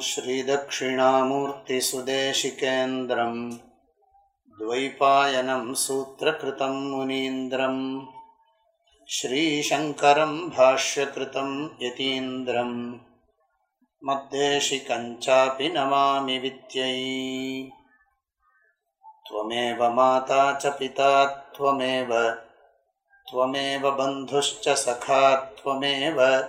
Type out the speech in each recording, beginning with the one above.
श्रीदक्षिणामूर्तिसुदेशिकेन्द्रम् द्वैपायनं सूत्रकृतं मुनीन्द्रम् श्रीशङ्करं भाष्यकृतं यतीन्द्रम् मद्देशिकञ्चापि नमामि विद्यै। त्वमेव माता च पिता त्वमेव त्वमेव बन्धुश्च सखा त्वमेव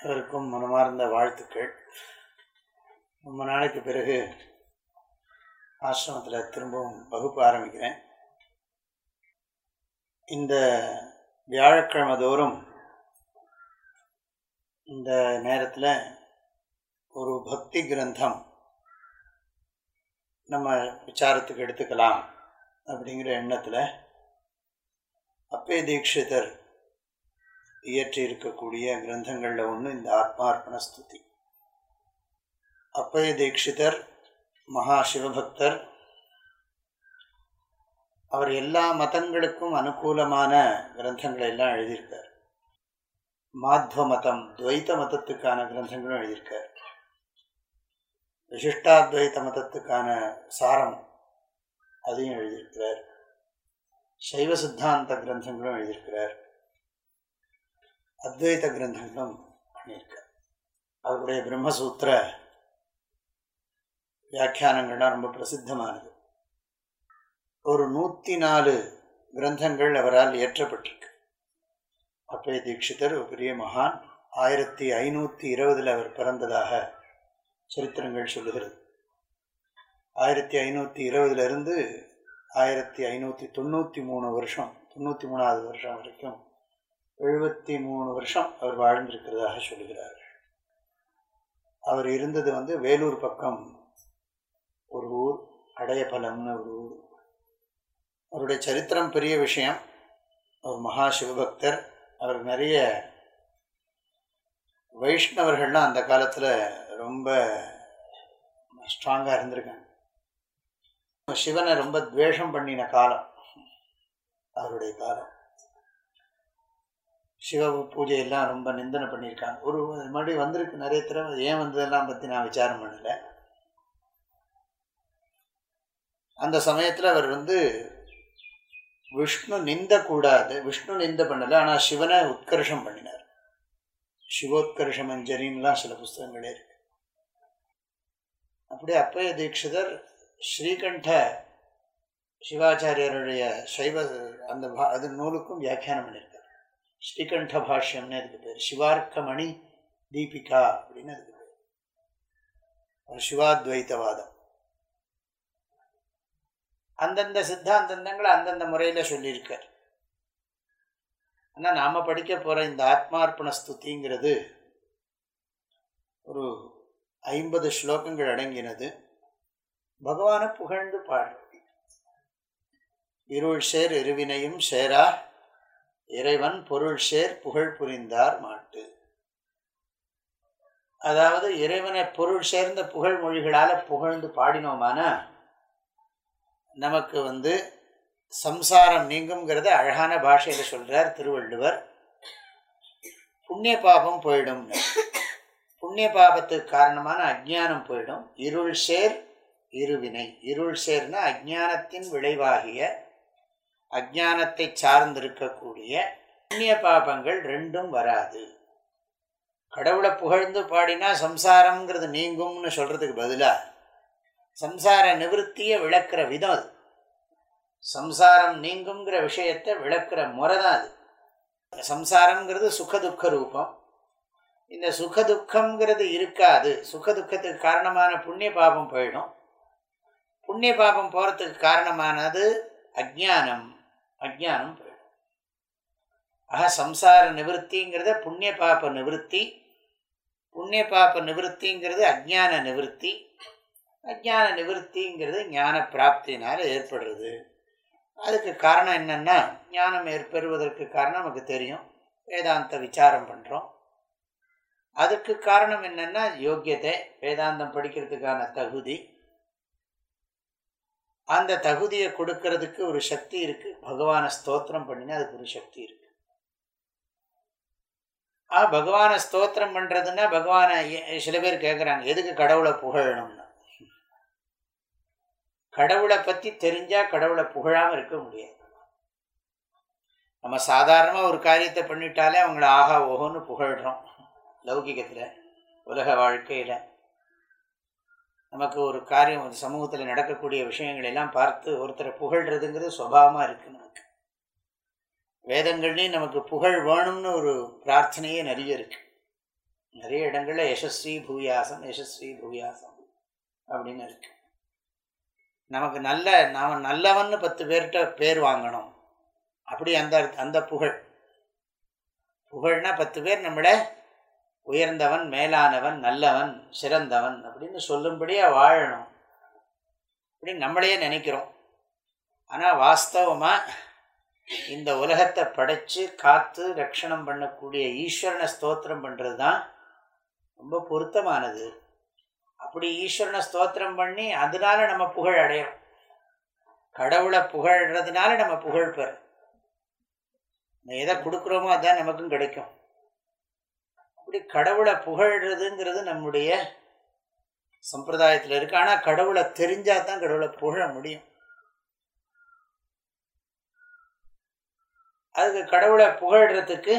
அனைவருக்கும் மனமார்ந்த வாழ்த்துக்கள். ரொம்ப நாளைக்கு பிறகு ஆசிரமத்தில் திரும்பவும் வகுப்பு ஆரம்பிக்கிறேன். இந்த வியாழக்கிழமை தோறும் இந்த நேரத்தில் ஒரு பக்தி கிரந்தம் நம்ம விசாரத்துக்கு எடுத்துக்கலாம் அப்படிங்கிற எண்ணத்தில் அப்பே தீட்சிதர் இயற்றி இருக்கக்கூடிய கிரந்தங்களில் ஒன்று இந்த ஆத்மார்ப்பண ஸ்துதி. அப்பய தீட்சிதர் மகா சிவபக்தர் அவர் எல்லா மதங்களுக்கும் அனுகூலமான கிரந்தங்களை எல்லாம் எழுதியிருக்கார். மாத்வ மதம் துவைத்த மதத்துக்கான கிரந்தங்களும் எழுதியிருக்கார். விசிஷ்டாத்வைத்த மதத்துக்கான சாரம் அதையும் எழுதியிருக்கிறார். சைவ சித்தாந்த கிரந்தங்களும் எழுதியிருக்கிறார். அத்வைத கிரந்தங்களும் பண்ணியிருக்கு அவருடைய பிரம்மசூத்திர வியாக்கியானங்கள்லாம் ரொம்ப பிரசித்தமானது. ஒரு நூற்றி நாலு கிரந்தங்கள் அவரால் இயற்றப்பட்டிருக்கு. அப்பய தீட்சிதர் ஒரு பெரிய மகான் ஆயிரத்தி ஐநூற்றி இருபதில் அவர் பிறந்ததாக சரித்திரங்கள் சொல்லுகிறது. ஆயிரத்தி ஐநூற்றி இருபதுலேருந்து ஆயிரத்தி ஐநூற்றி தொண்ணூற்றி மூணு வருஷம் தொண்ணூற்றி மூணாவது வருஷம் வரைக்கும் எழுபத்தி மூணு வருஷம் அவர் வாழ்ந்திருக்கிறதாக சொல்லுகிறார் அவர் இருந்தது வந்து வேலூர் பக்கம். ஒரு ஊர் அடையபலம்னு ஒரு ஊர். அவருடைய சரித்திரம் பெரிய விஷயம். அவர் மகா சிவபக்தர். அவர் நிறைய வைஷ்ணவர்கள்லாம் அந்த காலத்தில் ரொம்ப ஸ்ட்ராங்காக இருந்திருக்காங்க. சிவனை ரொம்ப துவேஷம் பண்ணின காலம். அவருடைய காலம். சிவ பூஜையெல்லாம் ரொம்ப நிந்தனை பண்ணியிருக்காங்க. ஒரு மறுபடியும் வந்திருக்கு நிறைய தடவை ஏன் வந்ததெல்லாம் பற்றி நான் விசாரம் பண்ணலை. அந்த சமயத்தில் அவர் வந்து விஷ்ணு நிந்த கூடாது விஷ்ணு நிந்த பண்ணலை ஆனால் சிவனை உத்கர்ஷம் பண்ணினார். சிவோத்கர்ஷம் அஞ்சரின்லாம் சில புஸ்தகங்களே இருக்கு. அப்படியே அப்பய தீட்சிதர் ஸ்ரீகண்ட சிவாச்சாரியருடைய சைவ அந்த அது நூலுக்கும் வியாக்கியானம் பண்ணியிருக்கார். ஸ்ரீகண்ட பாஷ்யம்னு அதுக்கு பேர். சிவார்க்கமணி தீபிகா அப்படின்னு அதுக்கு பேர். ஒரு சிவாத்வைத்தவாதம். அந்தந்த சித்தாந்தங்களை அந்தந்த முறையில் சொல்லியிருக்கார். ஆனால் நாம் படிக்க போகிற இந்த ஆத்மார்ப்பண ஸ்துதிங்கிறது ஒரு ஐம்பது ஸ்லோகங்கள் அடங்கினது. பகவானை புகழ்ந்து பாடு இருள் சேர் இருவினையும் சேரா இறைவன் பொருள் சேர் புகழ் புரிந்தார் மாட்டு. அதாவது இறைவனை பொருள் சேர்ந்த புகழ் மொழிகளால் புகழ்ந்து பாடினோமானா நமக்கு வந்து சம்சாரம் நீங்குங்கிறத அழகான பாஷையில் சொல்கிறார் திருவள்ளுவர். புண்ணிய பாபம் போயிடும். புண்ணிய பாபத்துக்கு காரணமான அஜ்ஞானம் போயிடும். இருள் சேர் இருவினை. இருள் சேர்னா அஜானத்தின் விளைவாகிய அஜானத்தை சார்ந்திருக்கக்கூடிய புண்ணிய பாபங்கள் ரெண்டும் வராது. கடவுளை புகழ்ந்து பாடினா சம்சாரம்ங்கிறது நீங்கும்னு சொல்கிறதுக்கு பதிலாக சம்சார நிவர்த்தியை விளக்குற விதம் அது. சம்சாரம் நீங்குங்கிற விஷயத்தை விளக்குற முறை தான் அது. சம்சாரம்ங்கிறது சுகதுக்க ரூபம். இந்த சுகதுக்கம்ங்கிறது இருக்காது. சுகதுக்கத்துக்கு காரணமான புண்ணிய பாபம் போயிடும். புண்ணிய பாபம் போகிறதுக்கு காரணமானது அஜானம் அஜானம் ஆக சம்சார நிவர்த்திங்கிறத புண்ணிய பாப நிவர்த்தி. புண்ணிய பாப நிவர்த்திங்கிறது அஜான நிவர்த்தி. அஜான நிவர்த்திங்கிறது ஞான பிராப்தினால் ஏற்படுறது. அதுக்கு காரணம் என்னென்னா ஞானம் ஏற்பெறுவதற்கு காரணம் நமக்கு தெரியும். வேதாந்த விசாரம் பண்ணுறோம் அதுக்கு காரணம் என்னென்னா யோக்கியத்தை வேதாந்தம் படிக்கிறதுக்கான தகுதி. அந்த தகுதியை கொடுக்கறதுக்கு ஒரு சக்தி இருக்கு. பகவானை ஸ்தோத்திரம் பண்ணினா அதுக்கு ஒரு சக்தி இருக்கு. ஆ பகவானை ஸ்தோத்திரம் பண்றதுன்னா பகவானை சில பேர் கேட்குறாங்க எதுக்கு கடவுளை புகழணும்னு? கடவுளை பத்தி தெரிஞ்சா கடவுளை புகழாம இருக்க முடியாது. நம்ம சாதாரணமாக ஒரு காரியத்தை பண்ணிட்டாலே அவங்கள ஆஹா ஓஹோன்னு புகழ்கிறோம் லௌகிகத்தில் உலக வாழ்க்கையில். நமக்கு ஒரு காரியம் ஒரு சமூகத்தில் நடக்கக்கூடிய விஷயங்களெல்லாம் பார்த்து ஒருத்தரை புகழ்றதுங்கிறது சுவாவமாக இருக்குது நமக்கு. வேதங்கள்லேயும் நமக்கு புகழ் வேணும்னு ஒரு பிரார்த்தனையே நிறைய இருக்கு. நிறைய இடங்களில் யசஸ்வி பூயாசம் யசஸ்வி பூயாசம் அப்படின்னு இருக்கு. நமக்கு நல்ல நாம் நல்லவன்னு பத்து பேர்கிட்ட பேர் வாங்கணும். அப்படி அந்த அந்த புகழ். புகழ்னா பத்து பேர் நம்மளை உயர்ந்தவன் மேலானவன் நல்லவன் சிறந்தவன் அப்படின்னு சொல்லும்படியாக வாழணும். அப்படின்னு நம்மளையே நினைக்கிறோம். ஆனால் வாஸ்தவமாக இந்த உலகத்தை படைத்து காத்து ரட்சணம் பண்ணக்கூடிய ஈஸ்வரனை ஸ்தோத்திரம் பண்ணுறது தான் ரொம்ப பொருத்தமானது. அப்படி ஈஸ்வரனை ஸ்தோத்திரம் பண்ணி அதனால நம்ம புகழ் அடையும் கடவுளை புகழ்றதுனால நம்ம புகழ் பெறும் எதை கொடுக்குறோமோ அதுதான் நமக்கும் கிடைக்கும். இப்படி கடவுளை புகழ்றதுங்கிறது நம்முடைய சம்பிரதாயத்தில் இருக்கு. ஆனால் கடவுளை தெரிஞ்சால் தான் கடவுளை புகழ முடியும். அதுக்கு கடவுளை புகழ்றதுக்கு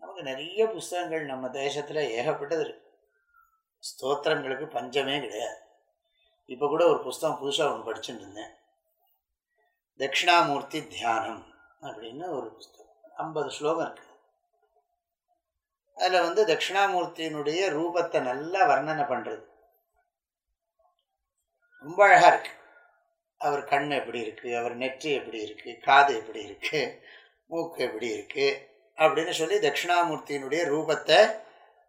நமக்கு நிறைய புஸ்தகங்கள் நம்ம தேசத்தில் ஏகப்பட்டது இருக்கு. ஸ்தோத்திரங்களுக்கு பஞ்சமே கிடையாது. இப்போ கூட ஒரு புஸ்தகம் புதுசாக ஒன்று படிச்சுட்டு இருந்தேன். தட்சிணாமூர்த்தி தியானம் அப்படின்னு ஒரு புஸ்தகம். ஐம்பது ஸ்லோகம் இருக்குது அதில் வந்து தட்சிணாமூர்த்தியினுடைய ரூபத்தை நல்லா வர்ணனை பண்ணுறது ரொம்ப அழகாக இருக்கு. அவர் கண் எப்படி இருக்குது அவர் நெற்றி எப்படி இருக்குது காது எப்படி இருக்குது மூக்கு எப்படி இருக்குது அப்படின்னு சொல்லி தட்சிணாமூர்த்தியினுடைய ரூபத்தை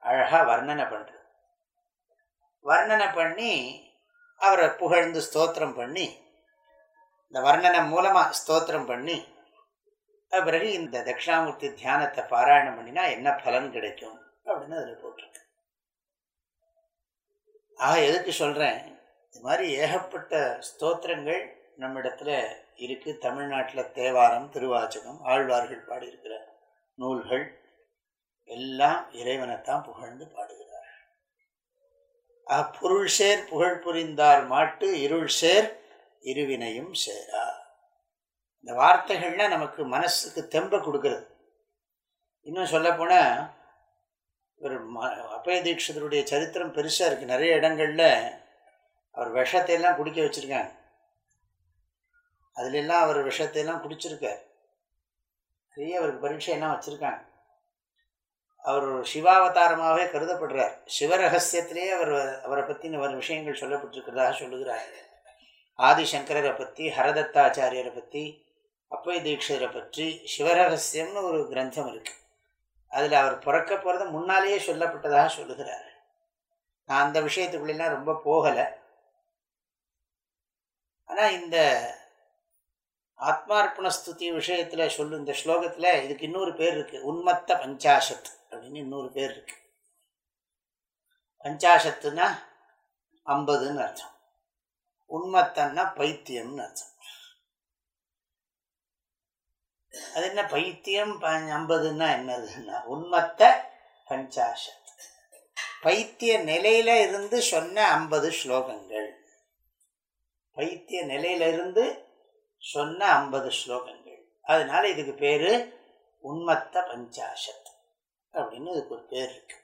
அழகாக வர்ணனை பண்ணுறது வர்ணனை பண்ணி அவரை புகழ்ந்து ஸ்தோத்திரம் பண்ணி இந்த வர்ணனை மூலமாக ஸ்தோத்திரம் பண்ணி பிறகு இந்த தட்சிணாமூர்த்தி தியானத்தை பாராயணம் பண்ணினா என்ன பலன் கிடைக்கும் அப்படின்னு அதில் போட்டிருக்கு. ஆக எதுக்கு சொல்கிறேன் இது மாதிரி ஏகப்பட்ட ஸ்தோத்திரங்கள் நம்மிடத்துல இருக்குது தமிழ்நாட்டில் தேவாரம் திருவாச்சகம் ஆழ்வார்கள் பாடியிருக்கிற நூல்கள் எல்லாம் இறைவனைத்தான் புகழ்ந்து பாடுகிறார் பொருள் சேர் புகழ் புரிந்தார் மாட்டு இருள் சேர் இருவினையும் சேரா. இந்த வார்த்தைகள்லாம் நமக்கு மனசுக்கு தெம்ப கொடுக்கறது. இன்னும் சொல்லப்போனால் ஒரு ம அபய தீட்சிதருடைய சரித்திரம் பெருசாக இருக்குது நிறைய இடங்களில் அவர் விஷத்தையெல்லாம் குடிக்க வச்சுருக்காங்க. அதுலெல்லாம் அவர் விஷத்தையெல்லாம் குடிச்சிருக்கார். நிறைய அவருக்கு பரீட்சையெல்லாம் வச்சுருக்காங்க. அவர் சிவாவதாரமாகவே கருதப்படுறார். சிவரகசியத்திலேயே அவர் அவரை பற்றின ஒரு விஷயங்கள் சொல்லப்பட்டிருக்கிறதாக சொல்லுகிறார். ஆதிசங்கரரை பற்றி ஹரதத்தாச்சாரியரை பற்றி அப்பய தீட்சிதரை பற்றி சிவரகசியம்னு ஒரு கிரந்தம் இருக்கு. அதில் அவர் பிறக்க போகிறத முன்னாலேயே சொல்லப்பட்டதாக சொல்லுகிறார். நான் அந்த விஷயத்துக்குள்ளெல்லாம் ரொம்ப போகலை. ஆனால் இந்த ஆத்மார்ப்பண ஸ்துதி விஷயத்தில் சொல்லு இந்த ஸ்லோகத்தில் இதுக்கு இன்னொரு பேர் இருக்கு. உன்மத்த பஞ்சாசத் அப்படின்னு இன்னொரு பேர் இருக்கு. பஞ்சாசத்துனா ஐம்பதுன்னு அர்த்தம். உன்மத்தன்னா பைத்தியம்னு அர்த்தம். அது என்ன பைத்தியம்? ஐம்பதுன்னா என்னதுன்னா உன்மத்த பஞ்சாசத் பைத்திய நிலையில இருந்து சொன்ன ஐம்பது ஸ்லோகங்கள். பைத்திய நிலையில இருந்து சொன்ன ஐம்பது ஸ்லோகங்கள். அதனால இதுக்கு பேரு உன்மத்த பஞ்சாசத் அப்படின்னு இதுக்கு ஒரு பேர் இருக்கு.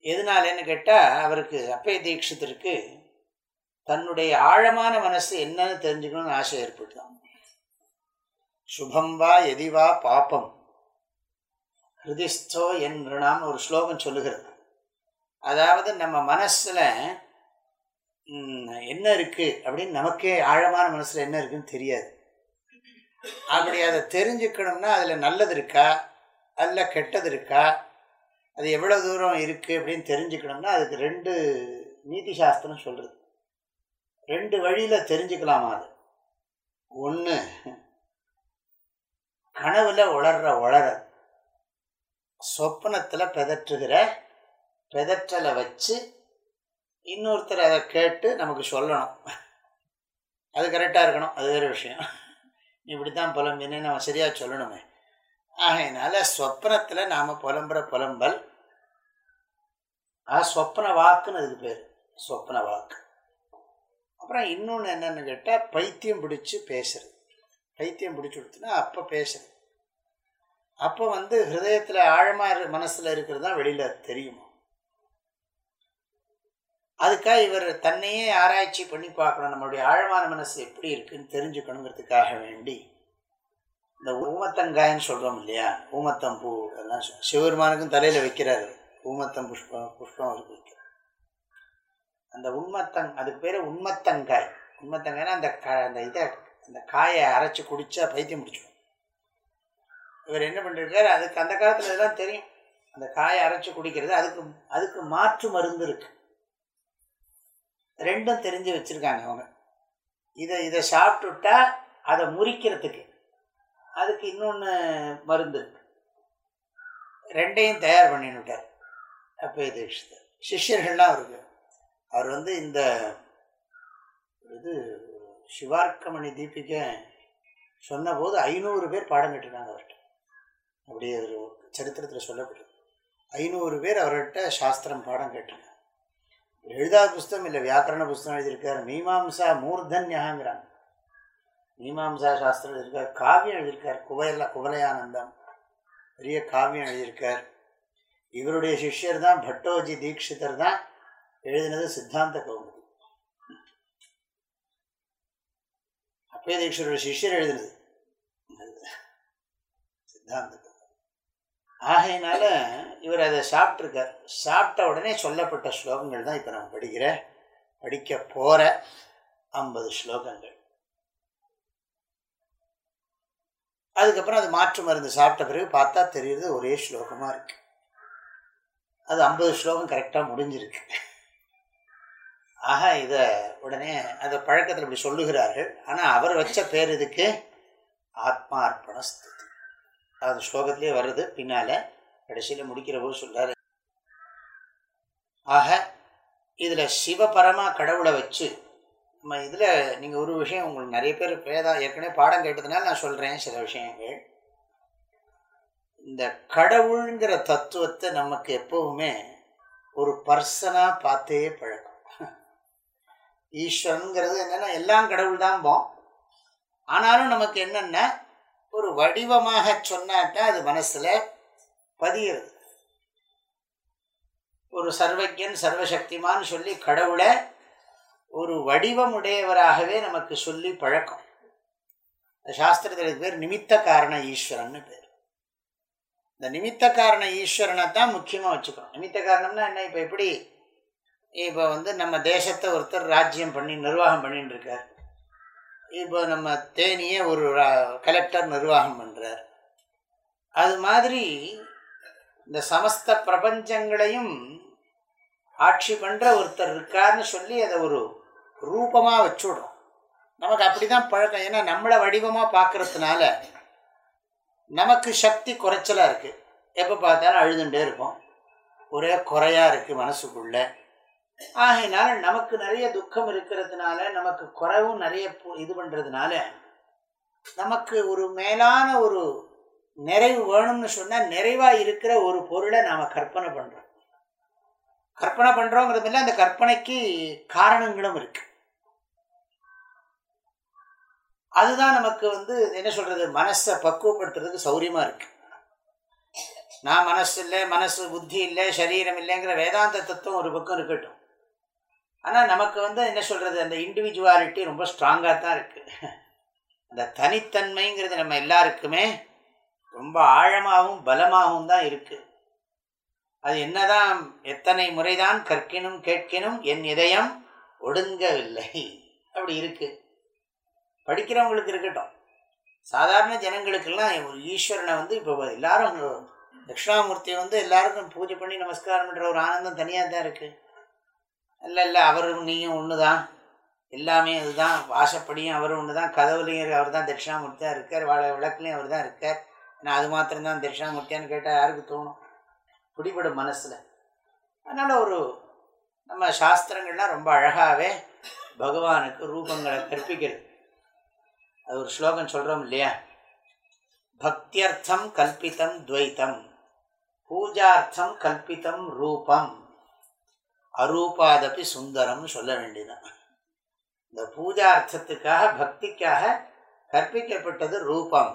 எதனாலன்னு கேட்டால் அவருக்கு அப்பய தீட்சித்திற்கு தன்னுடைய ஆழமான மனசு என்னன்னு தெரிஞ்சுக்கணும்னு ஆசை ஏற்பட்டுதான். சுபம் வா எதிவா பாப்பம். ஹிருதிஸ்தோ என் ரிணாம்னு ஒரு ஸ்லோகம் சொல்லுகிறது. அதாவது நம்ம மனசில் என்ன இருக்குது அப்படின்னு நமக்கே ஆழமான மனசில் என்ன இருக்குன்னு தெரியாது. அப்படி அதை தெரிஞ்சுக்கணும்னா அதில் நல்லது இருக்கா? அதில் கெட்டது இருக்கா? அது எவ்வளோ தூரம் இருக்குது அப்படின்னு தெரிஞ்சுக்கணும்னா அதுக்கு ரெண்டு நீதி சாஸ்திரம் சொல்கிறது ரெண்டு வழியில் தெரிஞ்சுக்கலாமா அது? ஒன்று கனவுல உளர்ற உளறல் சொப்பனத்தில் பெதற்றுகிற பெதற்றலை வச்சு இன்னொருத்தர் அதை கேட்டு நமக்கு சொல்லணும். அது கரெக்டாக இருக்கணும். அது வேறு விஷயம். இப்படி தான் புலம்பின்னு நம்ம சரியாக சொல்லணுமே. ஆகையினால சொப்னத்தில் நாம் புலம்புற புலம்பல் ஆ சொப்ன வாக்குன்னு அதுக்கு பேர். சொப்ன வாக்கு. அப்புறம் இன்னொன்று என்னென்னு கேட்டால் பைத்தியம் பிடிச்சி பேசுறது. பைத்தியம் பிடிச்சி கொடுத்துனா அப்போ பேசுறது அப்போ வந்து ஹிருதயத்தில் ஆழமாக மனசில் இருக்கிறது தான் வெளியில் தெரியுமா? அதுக்காக இவர் தன்னையே ஆராய்ச்சி பண்ணி பார்க்கணும். நம்மளுடைய ஆழமான மனசு எப்படி இருக்குன்னு தெரிஞ்சுக்கணுங்கிறதுக்காக வேண்டி. இந்த ஊமத்தங்காயின்னு சொல்கிறோம் இல்லையா? ஊமத்தம் பூ அதெல்லாம் சிவபெருமானுக்கும் தலையில் வைக்கிறாரு. ஊமத்தம் புஷ்பம் புஷ்பம் அவருக்கு வைக்கிறார். அந்த உண்மத்தங் அதுக்கு பேர் உண்மத்தங்காய். உண்மத்தங்காய்னா அந்த க அந்த இதை அந்த காயை அரைச்சி குடித்தா பைத்தியம் பிடிச்சிடும் இவர் என்ன பண்ணிருக்காரு? அதுக்கு அந்த காலத்தில் இதெல்லாம் தெரியும். அந்த காயை அரைச்சி குடிக்கிறது அதுக்கு அதுக்கு மாற்று மருந்து இருக்குது ரெண்டும் தெரிஞ்சு வச்சுருக்காங்க அவங்க இதை இதை சாப்பிட்டுட்டா அதை முறிக்கிறதுக்கு அதுக்கு இன்னொன்று மருந்து இருக்கு. ரெண்டையும் தயார் பண்ணிவிட்டார் அப்போ இது சிஷ்யர்கள்லாம் அவருக்கு அவர் வந்து இந்த இது சிவார்க்கமணி தீபிகை சொன்னபோது ஐநூறு பேர் பாடம் கட்டினாங்க அவர்கிட்ட. அப்படியே ஒரு சரித்திரத்தில் சொல்லப்படுது ஐநூறு பேர் அவர்கிட்ட சாஸ்திரம் பாடம் கேட்டாங்க. எழுதாத புஸ்தகம் இல்லை வியாக்கரண புஸ்தகம் எழுதியிருக்கார். மீமாம்சா மூர்தன்யாங்கிறாங்க மீமாம்சா சாஸ்திரம் எழுதியிருக்கார். காவியம் எழுதியிருக்கார். குவல குவலயானந்தம். பெரிய காவியம் எழுதியிருக்கார். இவருடைய சிஷ்யர் தான் பட்டோஜி தீக்ஷிதர் தான் எழுதினது சித்தாந்த கௌமுதி அப்பே சிஷ்யர் எழுதுனது சித்தாந்த ஆகையினால இவர் அதை சாப்பிட்ருக்கார் சாப்பிட்ட உடனே சொல்லப்பட்ட ஸ்லோகங்கள் தான் இப்போ நான் படிக்கிற படிக்க போகிற ஐம்பது ஸ்லோகங்கள். அதுக்கப்புறம் அது மாற்று மருந்து சாப்பிட்ட பிறகு பார்த்தா தெரியுது ஒரே ஸ்லோகமாக இருக்குது அது ஐம்பது ஸ்லோகம் கரெக்டாக முடிஞ்சிருக்கு. ஆக இதை உடனே அதை பழக்கத்தில் இப்படி சொல்லுகிறார்கள். ஆனால் அவர் வச்ச பேர் இதுக்கு ஆத்மா ஆர்ப்பணஸ்துதி அது ஸ்லோகத்திலே வருது பின்னால் கடைசியில் முடிக்கிற போது சொல்கிறார் ஆக இதில் சிவபரமாக கடவுளை வச்சு நம்ம இதில் நீங்கள் ஒரு விஷயம் உங்களுக்கு நிறைய பேர் பேதா ஏற்கனவே பாடம் கேட்டதுனால நான் சொல்கிறேன் சில விஷயங்கள். இந்த கடவுளுங்கிற தத்துவத்தை நமக்கு எப்பவுமே ஒரு பர்சனாக பார்த்தே பழக்கம். ஈஸ்வரனுங்கிறது என்னென்னா எல்லாம் கடவுள் தான் போம் ஆனாலும் நமக்கு என்னென்னா ஒரு வடிவமாக சொன்னாதான் அது மனசில் பதிகிறது ஒரு சர்வஜன் சர்வசக்திமான்னு சொல்லி கடவுளை ஒரு வடிவம் உடையவராகவே நமக்கு சொல்லி பழக்கம். சாஸ்திரத்தில் பேர் நிமித்த காரண ஈஸ்வரன் பேர். இந்த நிமித்த காரண ஈஸ்வரனை தான் முக்கியமாக வச்சுக்கணும். நிமித்த காரணம்னா என்ன? இப்போ எப்படி இப்போ வந்து நம்ம தேசத்தை ஒருத்தர் ராஜ்யம் பண்ணி நிர்வாகம் பண்ணிட்டு இருக்கார் இப்போ நம்ம தேனியை ஒரு கலெக்டர் நிர்வாகம் பண்ணுறார் அது மாதிரி இந்த சமஸ்த பிரபஞ்சங்களையும் ஆட்சி பண்ணுற ஒருத்தர் இருக்கார்னு சொல்லி அதை ஒரு ரூபமாக வச்சுடுறோம் நமக்கு அப்படி தான் பழக்கம். ஏன்னா நம்மளை வடிவமாக பார்க்கறதுனால நமக்கு சக்தி குறைச்சலாக இருக்குது எப்போ பார்த்தாலும் அழுதுண்டே இருக்கும் ஒரே குறையாக இருக்குது மனசுக்குள்ளே. ஆகையினால நமக்கு நிறைய துக்கம் இருக்கிறதுனால நமக்கு குறைவும் நிறைய இது பண்ணுறதுனால நமக்கு ஒரு மேலான ஒரு நிறைவு வேணும்னு சொன்னால் நிறைவாக இருக்கிற ஒரு பொருளை நாம் கற்பனை பண்ணுறோம் கற்பனை பண்ணுறோங்கிறதுல அந்த கற்பனைக்கு காரணங்களும் இருக்கு. அதுதான் நமக்கு வந்து என்ன சொல்கிறது மனசை பக்குவப்படுத்துறதுக்கு சௌரியமாக இருக்கு. நான் மனசு இல்லை மனசு புத்தி இல்லை சரீரம் இல்லைங்கிற வேதாந்த தத்துவம் ஒரு பக்கம் இருக்கட்டும். ஆனால் நமக்கு வந்து என்ன சொல்கிறது அந்த இண்டிவிஜுவாலிட்டி ரொம்ப ஸ்ட்ராங்காக தான் இருக்குது அந்த தனித்தன்மைங்கிறது நம்ம எல்லாருக்குமே ரொம்ப ஆழமாகவும் பலமாகவும் தான் இருக்குது அது என்னதான் எத்தனை முறைதான் கற்கினும் கேட்கினும் என் இதயம் ஒடுங்கவில்லை. அப்படி இருக்குது படிக்கிறவங்களுக்கு இருக்கட்டும். சாதாரண ஜனங்களுக்கெல்லாம் ஒரு ஈஸ்வரனை வந்து இப்போ எல்லாரும் அங்க தட்சிணாமூர்த்தியை வந்து எல்லாருக்கும் பூஜை பண்ணி நமஸ்காரம் பண்ணுற ஒரு ஆனந்தம் தனியாக தான் இருக்குது இல்லை இல்லை அவரும் நீயும் ஒன்று தான் எல்லாமே அதுதான். வாசப்படியும் அவரும் ஒன்று தான் கதவுலையும் அவர் தான் தட்சிணாமூர்த்தியாக இருக்கார். வாழ விளக்குலையும் அவர் தான் இருக்கார். நான் அது மாத்திரம்தான் தட்சிணாமூர்த்தியான்னு கேட்டால் யாருக்கு தோணும்? பிடிபடும் மனசில். அதனால் ஒரு நம்ம சாஸ்திரங்கள்லாம் ரொம்ப அழகாகவே பகவானுக்கு ரூபங்களை கற்பிக்கிறது. அது ஒரு ஸ்லோகம் சொல்கிறோம் இல்லையா? பக்தியர்த்தம் கல்பித்தம் துவைத்தம். பூஜார்த்தம் கல்பித்தம் ரூபம். அரூபாதபி சுந்தரம்னு சொல்ல வேண்டியதான் இந்த பூஜா அர்த்தத்துக்காக பக்திக்காக கற்பிக்கப்பட்டது ரூபம்.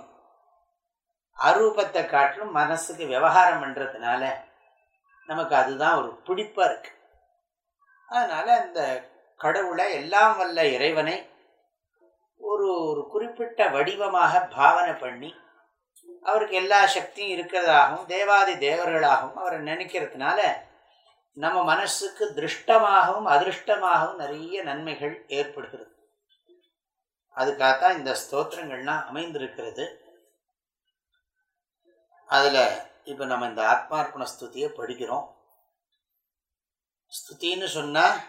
அரூபத்தை காட்டிலும் மனசுக்கு விவகாரம் பண்ணுறதுனால நமக்கு அதுதான் ஒரு பிடிப்பாக இருக்கு. அதனால் அந்த கடவுளை எல்லாம் வல்ல இறைவனை ஒரு ஒரு குறிப்பிட்ட வடிவமாக பாவனை பண்ணி அவருக்கு எல்லா சக்தியும் இருக்கிறதாகவும் தேவாதி தேவர்களாகவும் அவரை நினைக்கிறதுனால நம்ம மனசுக்கு திருஷ்டமாகவும் அதிருஷ்டமாகவும் நிறைய நன்மைகள் ஏற்படுகிறது. அதுக்காகத்தான் இந்த ஸ்தோத்திரங்கள்லாம் அமைந்திருக்கிறது. அதில் இப்போ நம்ம இந்த ஆத்மார்ப்பண ஸ்துதியை படிக்கிறோம். ஸ்துதின்னு சொன்னால்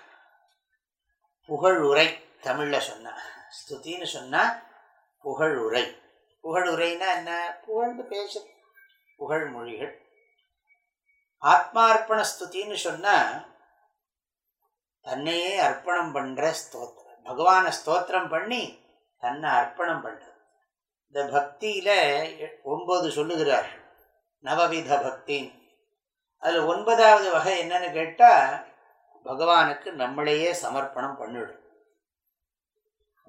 புகழ் உரை தமிழில் சொன்ன. ஸ்துதின்னு சொன்னால் புகழ் உரை. புகழ் என்ன? புகழ்ந்து பேச புகழ் மொழிகள். ஆத்மார்ப்பண ஸ்துதின்னு சொன்னால் தன்னையே அர்ப்பணம் பண்ணுற ஸ்தோத்திரம். பகவானை ஸ்தோத்திரம் பண்ணி தன்னை அர்ப்பணம் பண்ணுறது இந்த பக்தியில் ஒன்பது சொல்லுகிறார் நவவித பக்தின்னு. அதில் ஒன்பதாவது வகை என்னன்னு கேட்டால் பகவானுக்கு நம்மளையே சமர்ப்பணம் பண்ணிவிடும்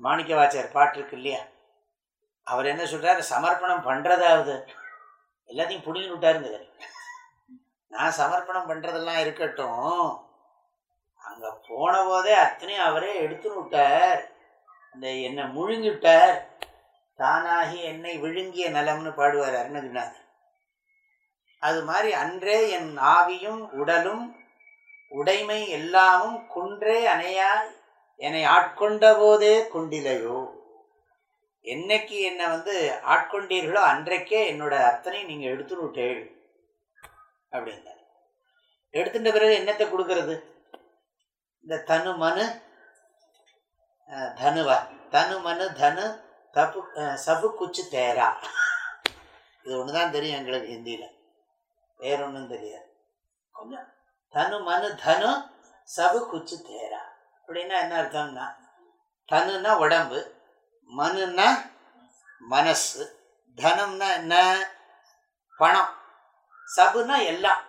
மாணிக்க வாச்சர் பாட்டு இருக்கு இல்லையா? அவர் என்ன சொல்கிறார் சமர்ப்பணம் பண்ணுறதாவது எல்லாத்தையும் பிடிங்கி விட்டாருங்க நான் சமர்ப்பணம் பண்ணுறதெல்லாம் இருக்கட்டும். அங்கே போன போதே அத்தனையும் அவரே எடுத்துன்னு விட்டார். இந்த என்னை முழுங்கிட்டார் தானாகி என்னை விழுங்கிய நலம்னு பாடுவார் அருணகிரிநாதர். அது மாதிரி அன்றே என் ஆவியும் உடலும் உடைமை எல்லாமும் குன்றே அணையா என்னை ஆட்கொண்ட போதே கொண்டிலையோ. என்னைக்கு என்னை வந்து ஆட்கொண்டீர்களோ அன்றைக்கே என்னோட அத்தனை நீங்கள் எடுத்துன்னு விட்டேள் அப்படின்னார் எடுத்துட்ட பிறகு என்னத்தை கொடுக்கறது? இந்த தனு மனு தனுவா தனு மனு தனு தப்பு சபு குச்சு தேரா. இது ஒன்று தான் தெரியும் எங்களுக்கு ஹிந்தியில். வேற ஒன்றும் தெரியாது. கொஞ்சம். தனு மனு தனு சபு குச்சு தேரா. அப்படின்னா என்ன அர்த்தம்னா தனுன்னா உடம்பு மனுன்னா மனசு தனம்னா என்ன? பணம். சபுனா எல்லாம்.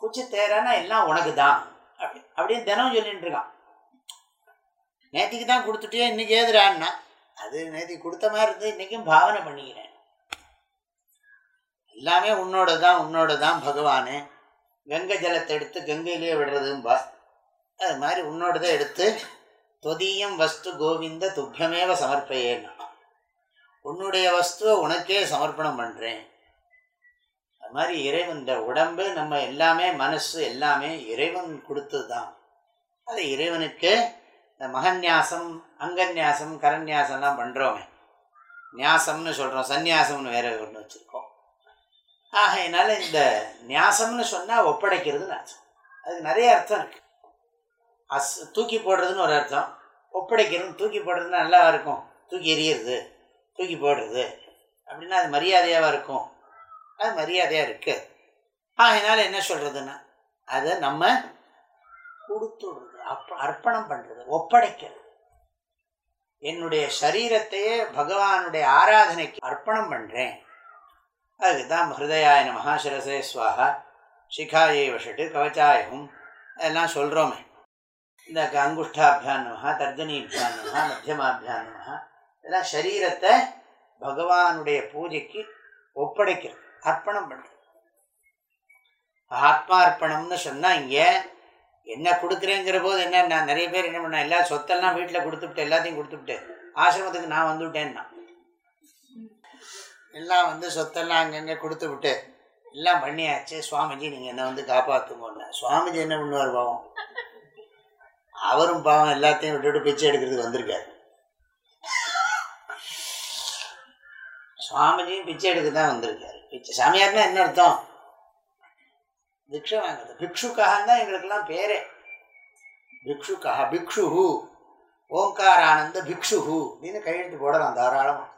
குச்சி தேரானா எல்லாம் உனக்கு தான் அப்படி அப்படின்னு தினம் சொல்லிட்டு இருக்கான். நேத்திக்கு தான் கொடுத்துட்டியே இன்னைக்கு ஏதுறான்னா அது நேத்தி கொடுத்த மாதிரி இருந்து இன்னைக்கும் பாவனை பண்ணிக்கிறேன். எல்லாமே உன்னோட தான் உன்னோட தான் பகவானு. கங்கை ஜலத்தை எடுத்து கங்கையிலேயே விடுறதும்பா அது மாதிரி உன்னோடதை எடுத்து தொதியம் வஸ்து கோவிந்த துப்பியமேவ சமர்ப்பையேன்னா. உன்னுடைய வஸ்துவை உனக்கே சமர்ப்பணம் பண்ணுறேன் அது மாதிரி இறைவன் இந்த உடம்பு நம்ம எல்லாமே மனசு எல்லாமே இறைவன் கொடுத்தது தான் அது இறைவனுக்கு இந்த மகன்யாசம் அங்கன்யாசம் கரன்யாசம்லாம் பண்ணுறோமே நியாசம்னு சொல்கிறோம் சந்நியாசம்னு வேற ஒன்று வச்சுருக்கோம். ஆகையினால இந்த நியாசம்னு சொன்னால் ஒப்படைக்கிறதுன்னு அர்த்தம். அதுக்கு நிறைய அர்த்தம் இருக்குது அஸ் தூக்கி போடுறதுன்னு ஒரு அர்த்தம். ஒப்படைக்கிறது தூக்கி போடுறதுன்னா நல்லா இருக்கும்? தூக்கி எறியறது தூக்கி போடுறது. அப்படின்னா அது மரியாதையாக இருக்கும்? அது மரியாதையாக இருக்கு. ஆகையினால என்ன சொல்கிறதுன்னா அதை நம்ம கொடுத்துடுறது அப் அர்ப்பணம் பண்ணுறது ஒப்படைக்கிறது. என்னுடைய சரீரத்தையே பகவானுடைய ஆராதனைக்கு அர்ப்பணம் பண்ணுறேன் அதுக்குதான் தான் நமஹா மகாசிரசே சுவாகா சிகாயை வஷட்டு கவச்சாயகம் அதெல்லாம் சொல்கிறோமே இந்த அங்குஷ்டாபியான் நமஹா தர்ஜனீபியான் நமஹா மத்தியமாபியான் நமஹா இதெல்லாம் சரீரத்தை பகவானுடைய பூஜைக்கு ஒப்படைக்கிறது. அர்ப்பணம் பண்ணுறது ஆத்மார்ப்பணம்னு சொன்னால் இங்கே என்ன கொடுக்குறேங்கிற போது என்ன நான் நிறைய பேர் என்ன பண்ண எல்லா சொத்தெல்லாம் வீட்டில் கொடுத்துவிட்டு எல்லாத்தையும் கொடுத்துவிட்டு ஆசிரமத்துக்கு நான் வந்துவிட்டேன்னா. எல்லாம் வந்து சொத்தெல்லாம் அங்கங்கே கொடுத்து விட்டு எல்லாம் பண்ணியாச்சு. சுவாமிஜி நீங்கள் என்ன வந்து காப்பாற்றுங்கன்னு சுவாமிஜி என்ன பண்ணுவார் பாவம்? அவரும் பாவம் எல்லாத்தையும் விட்டுவிட்டு பிச்சை எடுக்கிறதுக்கு வந்திருக்காரு. சுவாமிஜியும் பிச்சை எடுக்க தான் வந்திருக்காரு. பிச்சை சாமியார்னா என்ன அர்த்தம்? பிக்ஷை வாங்குறது. பிக்ஷுக்காக தான் எங்களுக்கெல்லாம் பேரே. பிக்ஷுக்கா பிக்ஷுஹு ஓங்காரானந்த பிக்ஷுஹு அப்படின்னு கையெழுத்து போடலாம் தாராளமாக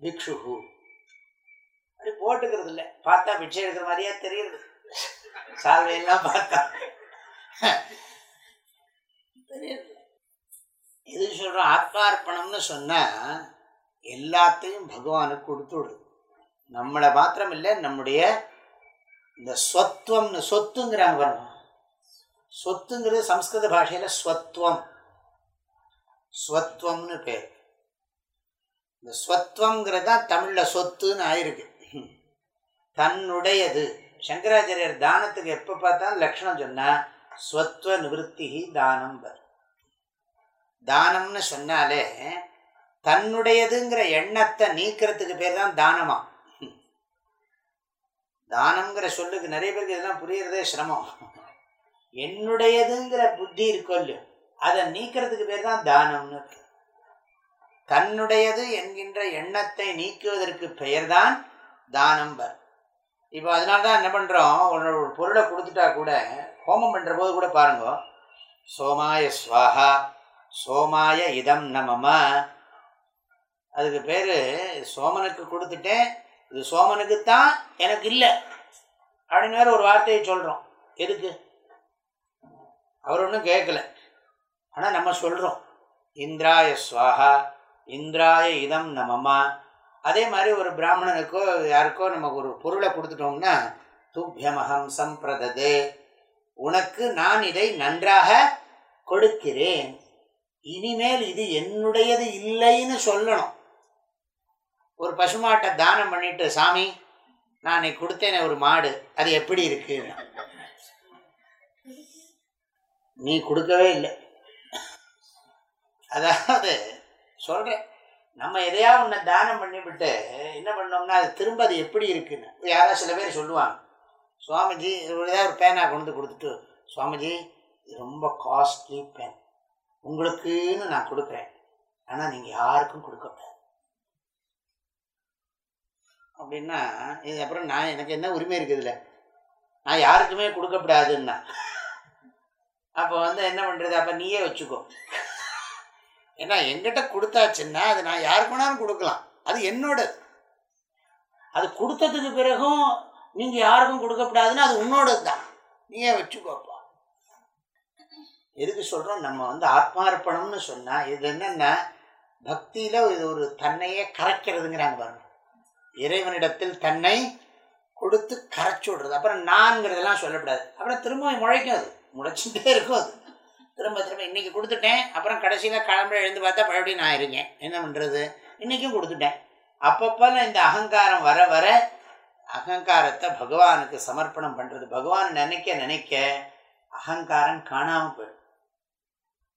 பிக்ஷுஹு அப்படி போட்டுக்கிறது இல்லை. பார்த்தா பிச்சை எடுக்கிற மாதிரியா தெரியுது. சால்வையெல்லாம் பார்த்தா. தெரியுது. எது சொல்கிறோம் ஆத்மார்ப்பணம்னு சொன்னால் எல்லாத்தையும் பகவானுக்கு கொடுத்து விடுது. நம்மளை மாத்திரம் இல்லை நம்முடைய இந்த சொத்துவம்னு சொத்துங்கிறாங்க பாருங்க. சொத்துங்கிறது சம்ஸ்கிருத பாஷையில் ஸ்வத்வம். ஸ்வத்வம்னு பேர். இந்த ஸ்வத்வங்கிறது தான் தமிழில் சொத்துன்னு ஆயிருக்கு. தன்னுடையது. சங்கராச்சாரியர் தானத்துக்கு எப்போ பார்த்தாலும் லட்சணம் சொன்னால் ஸ்வத்வ நிவத்தி தானம் பர். தானம்னு சொன்னாலே தன்னுடையதுங்கிற எண்ணத்தை நீக்கிறதுக்கு பேர் தான் தானமா? தானம்ங்கிற சொல்லுக்கு நிறைய பேருக்கு இதெல்லாம் புரியறதே சிரமம். என்னுடையதுங்கிற புத்தி இருக்கொல்லு அதை நீக்கிறதுக்கு பேர் தான் தானம்னு தன்னுடையது என்கின்ற எண்ணத்தை நீக்குவதற்கு பெயர்தான் தானம் பர் இப்போ அதனால தான் என்ன பண்ணுறோம் உன்னோட ஒரு பொருளை கொடுத்துட்டா கூட ஹோமம் பண்ணுற போது கூட பாருங்க. சோமாய ஸ்வாஹா சோமாய இதம் நமம அதுக்கு பேர் சோமனுக்கு கொடுத்துட்டேன். இது சோமனுக்கு தான் எனக்கு இல்லை. அப்படின்னு வேற ஒரு வார்த்தையை சொல்கிறோம் எதுக்கு? அவர் ஒன்றும் கேட்கல ஆனால் நம்ம சொல்கிறோம் இந்திராய ஸ்வாஹா இந்திராய இதம் நமமா. அதே மாதிரி ஒரு பிராமணனுக்கோ யாருக்கோ நமக்கு ஒரு பொருளை கொடுத்துட்டோம்னா துப்பியமகம் சம்பிரததே. உனக்கு நான் இதை நன்றாக கொடுக்கிறேன். இனிமேல் இது என்னுடையது இல்லைன்னு சொல்லணும். ஒரு பசுமாட்டை தானம் பண்ணிட்டு சாமி நான் இன்னைக்கு கொடுத்தேனே ஒரு மாடு அது எப்படி இருக்கு? நீ கொடுக்கவே இல்லை. அதாவது சொல்கிறேன் நம்ம எதையாவது ஒன்று தானம் பண்ணிவிட்டு என்ன பண்ணோம்னா அது திரும்ப அது எப்படி இருக்குன்னு. யாராவது சில பேர் சொல்லுவாங்க சுவாமிஜி ஏதாவது ஒரு பேனா கொண்டு வந்து கொடுத்துட்டு சுவாமிஜி இது ரொம்ப காஸ்ட்லி பேன். உங்களுக்குன்னு நான் கொடுக்குறேன். ஆனால் நீங்கள் யாருக்கும் கொடுக்கக்கூடாது. அப்படின்னா இது அப்புறம் நான் எனக்கு என்ன உரிமை இருக்குதுல்ல நான் யாருக்குமே கொடுக்கப்படாதுன்னா. அப்போ வந்து என்ன பண்ணுறது அப்போ நீயே வச்சுக்கோ. ஏன்னா எங்கிட்ட கொடுத்தாச்சுன்னா அது நான் யாருக்குனாலும் கொடுக்கலாம். அது என்னோடது. அது கொடுத்ததுக்கு பிறகும் நீங்கள் யாருக்கும் கொடுக்கப்படாதுன்னா அது உன்னோடது தான். நீயே வச்சுக்கோப்பா எதுக்கு சொல்கிறோம் நம்ம வந்து ஆத்மார்ப்பணம்னு சொன்னால் இது என்னென்னா பக்தியில் இது ஒரு தன்னையே கரைக்கிறதுங்கிறாங்க பாருங்க. இறைவனிடத்தில் தன்னை கொடுத்து கரைச்சி விடுறது. அப்புறம் நான்கிறதெல்லாம் சொல்லக்கூடாது. அப்புறம் திரும்ப முளைக்கும் அது. முளைச்சுட்டே இருக்கும் அது. திரும்ப திரும்ப இன்றைக்கி கொடுத்துட்டேன். அப்புறம் கடைசியில் கிளம்புற எழுந்து பார்த்தா மறுபடியும் நான் இருக்கேன். என்ன பண்ணுறது இன்றைக்கும் கொடுத்துட்டேன். அப்பப்போல்லாம் இந்த அகங்காரம் வர வர அகங்காரத்தை பகவானுக்கு சமர்ப்பணம் பண்ணுறது பகவான் நினைக்க நினைக்க அகங்காரம் காணாமல் போயிடும்.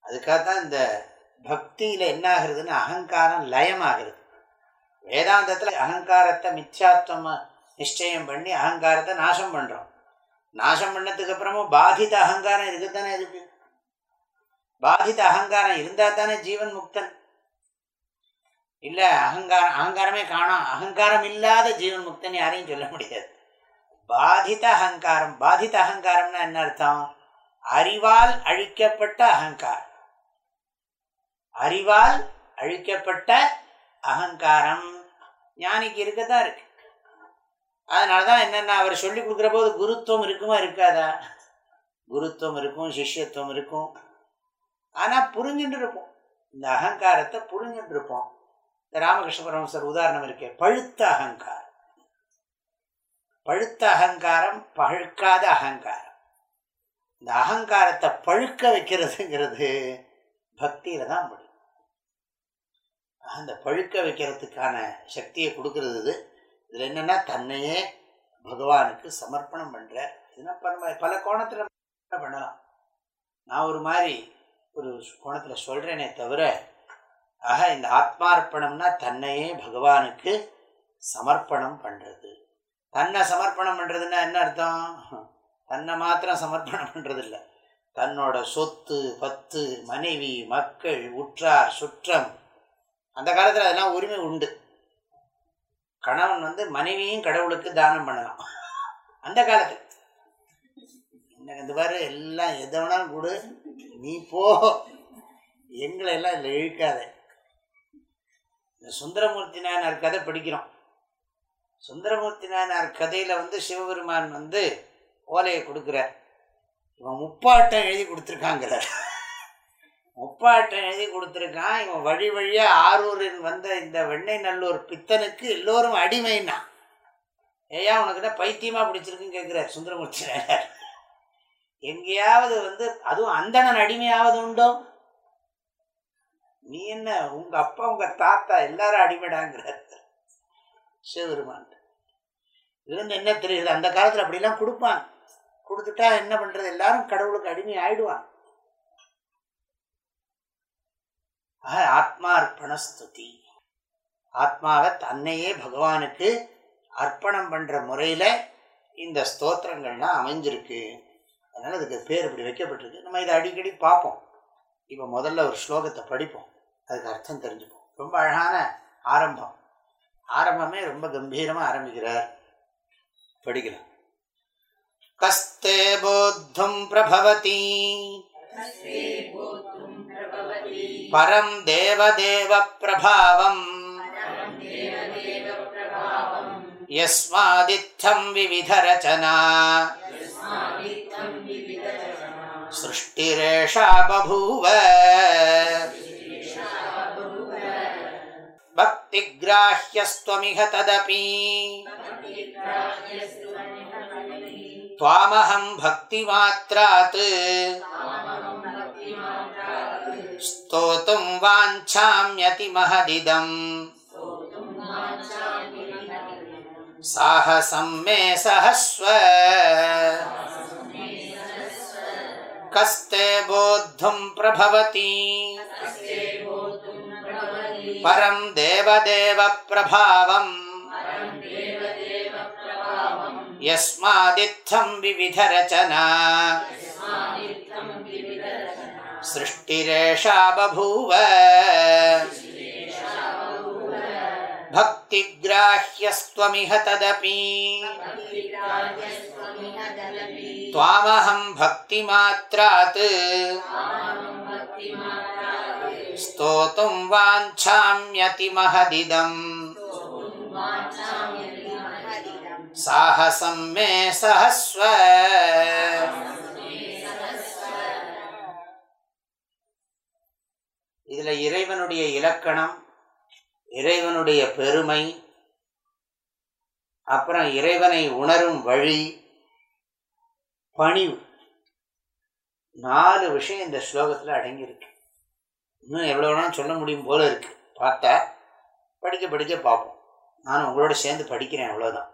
அதுக்காக தான் இந்த பக்தியில் என்ன ஆகுறதுன்னு அகங்காரம் லயமாகிறது. வேதாந்தத்தில் அகங்காரத்தை மித்யாத்வம் நிச்சயம் பண்ணி அகங்காரத்தை நாசம் பண்ணுறோம் நாசம் பண்ணதுக்கு அப்புறமும் பாதித அகங்காரம் இருக்குதானே இருக்கு? பாதித அகங்காரம் இருந்தால் தானே ஜீவன் முக்தன். இல்லை அகங்காரம் அகங்காரமே காணும் அகங்காரம் இல்லாத ஜீவன் முக்தன் யாரையும் சொல்ல முடியாது. பாதித அகங்காரம் பாதித அகங்காரம்னா என்ன அர்த்தம்? அறிவால் அழிக்கப்பட்ட அகங்காரம். அறிவால் அழிக்கப்பட்ட அகங்காரம். ஞானிக்கு இருக்கதான் இருக்கு. அதனால தான் என்னென்ன அவர் சொல்லி கொடுக்குற போது குருத்துவம் இருக்குமா இருக்காதா? குருத்துவம் இருக்கும் சிஷ்யத்துவம் இருக்கும். ஆனால் புரிஞ்சுட்டு இருப்போம் இந்த அகங்காரத்தை புரிஞ்சுட்டு இருப்போம் இந்த ராமகிருஷ்ண பரமசர் உதாரணம் இருக்கே பழுத்த அகங்காரம். பழுத்த அகங்காரம் பழுக்காத அகங்காரம். இந்த அகங்காரத்தை பழுக்க வைக்கிறதுங்கிறது பக்தியில் தான் அந்த பழுக்க வைக்கிறதுக்கான சக்தியை கொடுக்கறது இது. இதில் என்னென்னா தன்னையே பகவானுக்கு சமர்ப்பணம் பண்ணுறார் இதுனா பல பல கோணத்தில் பண்ணலாம். நான் ஒரு மாதிரி ஒரு கோணத்தில் சொல்கிறேனே தவிர ஆக இந்த ஆத்மார்ப்பணம்னா தன்னையே பகவானுக்கு சமர்ப்பணம் பண்ணுறது தன்னை சமர்ப்பணம் பண்ணுறதுன்னா என்ன அர்த்தம்? தன்னை மாத்திரம் சமர்ப்பணம் பண்ணுறது இல்லை தன்னோட சொத்து பத்து மனைவி மக்கள் உற்றார் சுற்றம் அந்த காலத்தில் அதெல்லாம் உரிமை உண்டு. கணவன் வந்து மனைவியும் கடவுளுக்கு தானம் பண்ணலாம். அந்த காலத்தில். எனக்கு இந்த பாரு எல்லாம் எதை வேணாலும் கொடு. நீ போ. எங்களை எல்லாம் இதில் இழுக்காத. இந்த சுந்தரமூர்த்தி நாயனார் கதை படிக்கிறோம். சுந்தரமூர்த்தி நாயனார் கதையில் வந்து சிவபெருமான் வந்து ஓலையை கொடுக்குறார். இவன் முப்பாட்டம் எழுதி கொடுத்துருக்காங்கிறார். முப்பாட்டம் எழுதி கொடுத்துருக்கான். இவன் வழி வழியாக ஆரூரில் வந்த இந்த வெண்ணெய் நல்லூர் பித்தனுக்கு எல்லோரும் அடிமைன்னா. ஏயா உனக்கு தான் பைத்தியமாக பிடிச்சிருக்குன்னு கேட்குறார் சுந்தரமூர்த்தி நாயனார் எங்கேயாவது வந்து அதுவும் அந்தணன் அடிமையாவது உண்டோ? நீ என்ன உங்கள் அப்பா உங்கள் தாத்தா எல்லாரும் அடிமைடாங்கிறார். சிவபெருமான் இருந்து என்ன தெரியுது? அந்த காலத்தில் அப்படிலாம் கொடுப்பான் கொடுத்துட்டா என்ன பண்ணுறது எல்லாரும் கடவுளுக்கு அடிமை ஆயிடுவான் ஆக ஆத்மார்ப்பணஸ்துதி. ஆத்மாவை தன்னையே பகவானுக்கு அர்ப்பணம் பண்ணுற முறையில் இந்த ஸ்தோத்திரங்கள்லாம் அமைஞ்சிருக்கு. அதனால் அதுக்கு பேர் இப்படி வைக்கப்பட்டிருக்கு. நம்ம இதை அடிக்கடி பார்ப்போம். இப்போ முதல்ல ஒரு ஸ்லோகத்தை படிப்போம். அதுக்கு அர்த்தம் தெரிஞ்சுப்போம். ரொம்ப அழகான ஆரம்பம். ஆரம்பமே ரொம்ப கம்பீரமாக ஆரம்பிக்கிறார். படிக்கலாம். கஸ்தே போத்தும் பிரபவதி. परं देवदेवप्रभावम् यस्मादित्थं विविधरचना सृष्टिरेषा बभूव। भक्तिग्राह्यस्त्वमिह तदपि। त्वामहं भक्तिमात्रात्। स्तोतुं वाञ्छाम्यतिमहदिदम्। साहसं मे सहस्व। कस्ते बोद्धुं प्रभवति। परं देवदेव यस्मादित्थं विविधरचना। सृष्टिरेषा बभूव। भक्तिग्राह्यस्त्वमिह तदपि। त्वामहं भक्तिमात्रात्। स्तोतुं वाञ्छाम्यतिमहदिदम्। साहसं मे सहस्व। இதில் இறைவனுடைய இலக்கணம் இறைவனுடைய பெருமை அப்புறம் இறைவனை உணரும் வழி பணிவு. நாலு விஷயம் இந்த ஸ்லோகத்தில் அடங்கியிருக்கு. இன்னும் எவ்வளோ வேணாலும் சொல்ல முடியும் போல இருக்கு. பார்த்தா படிக்க படிக்க பார்ப்போம். நான் உங்களோட சேர்ந்து படிக்கிறேன் அவ்வளோதான்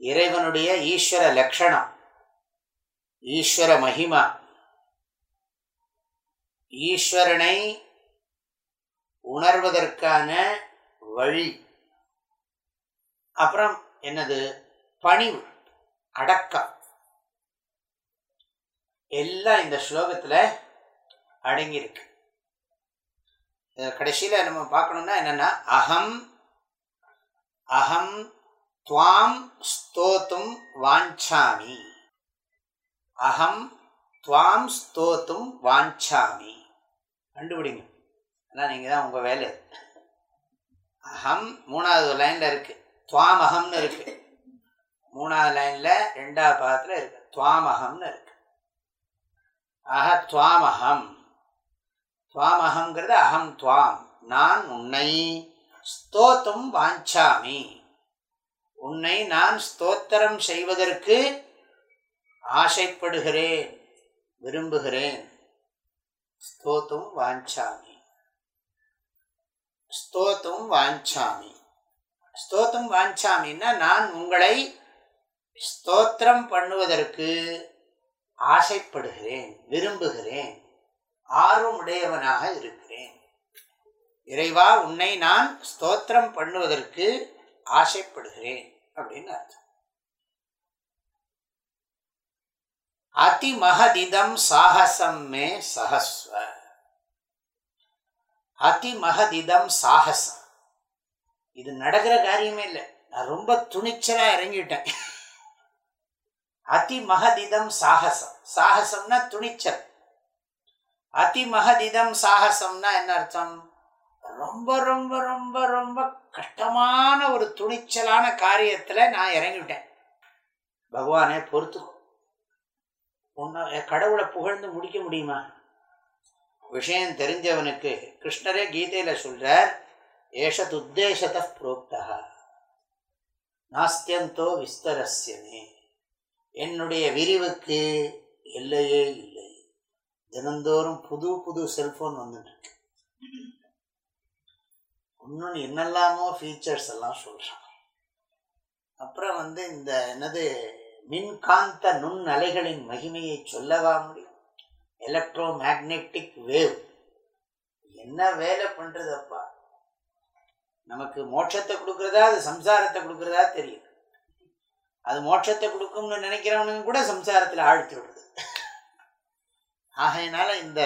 இறைவனுடைய ஈஸ்வர லக்ஷணம் ஈஸ்வர மகிமா ஈஸ்வரனை உணர்வதற்கான வழி. அப்புறம் என்னது? பணிவு அடக்கம். எல்லாம் இந்த ஸ்லோகத்தில் அடங்கியிருக்கு. கடைசியில் நம்ம பார்க்கணும்னா என்னென்னா அகம் அகம் துவாம் ஸ்தோத்தும் வாஞ்சாமி. அகம் துவாம் ஸ்தோத்தும் வாஞ்சாமி. கண்டுபிடிங்க. ஆனால் நீங்கள் தான் உங்கள் வேலை. அகம் மூணாவது லைனில் இருக்குது துவாமகம்னு இருக்குது மூணாவது லைனில் ரெண்டாவது பாகத்தில் இருக்கு. துவாமகம்னு இருக்கு. ஆக துவாமகம். துவாமகங்கிறது அகம் துவாம். நான் உன்னை ஸ்தோத்தும் வாஞ்சாமி. உன்னை நான் ஸ்தோத்திரம் செய்வதற்கு ஆசைப்படுகிறேன் விரும்புகிறேன். ஸ்தோத்தும் வாஞ்சாமி ஸ்தோத்தும் வாஞ்சாமி ஸ்தோத்தும் வாஞ்சாமின்னா நான் உங்களை ஸ்தோத்திரம் பண்ணுவதற்கு ஆசைப்படுகிறேன் விரும்புகிறேன் ஆர்வமுடையவனாக இருக்கிறேன் இறைவா உன்னை நான் ஸ்தோத்திரம் பண்ணுவதற்கு ஆசைப்படுகிறேன் அப்படின்னு அர்த்தம் அதிமகதிதம் சாகசம் மே சஹஸ்வ. அதிமகதிதம் சாகசம். இது நடக்கிற காரியமே இல்லை. நான் ரொம்ப துணிச்சலா இறங்கிட்டேன். அதிமகதிதம் சாகசம். சாகசம்னா துணிச்சல். அதிமகதிதம் சாகசம்னா என்ன அர்த்தம்? ரொம்ப ரொம்ப ரொம்ப ரொம்ப கஷ்டமான ஒரு துணிச்சலான காரியத்துல நான் இறங்கிவிட்டேன் பகவானே பொறுத்துக்கோ. உன்னை கடவுளை புகழ்ந்து முடிக்க முடியுமா? விஷயம் தெரிஞ்சவனுக்கு கிருஷ்ணரே கீதையில சொல்கிறார் ஏஷத் உத்தேசத புரோக்தா நாஸ்தியந்தோ விஸ்தரஸ்யமே. என்னுடைய விரிவுக்கு எல்லையே இல்லை. தினந்தோறும் புது புது செல்ஃபோன் வந்துட்டுருக்கு. இன்னொன்று என்னெல்லாமோ ஃபீச்சர்ஸ் எல்லாம் சொல்கிறான் அப்புறம் வந்து இந்த என்னது மின்காந்த நுண் அலைகளின் மகிமையை சொல்லவா முடியும்? எலக்ட்ரோ மேக்னெட்டிக் வேவ் என்ன வேலை பண்றதப்பா? நமக்கு மோட்சத்தை கொடுக்கறதா அது சம்சாரத்தை கொடுக்கறதா தெரியும். அது மோட்சத்தை கொடுக்கும்னு நினைக்கிறவனுங்க கூட சம்சாரத்தில் ஆழ்த்தி விடுது ஆகையினால இந்த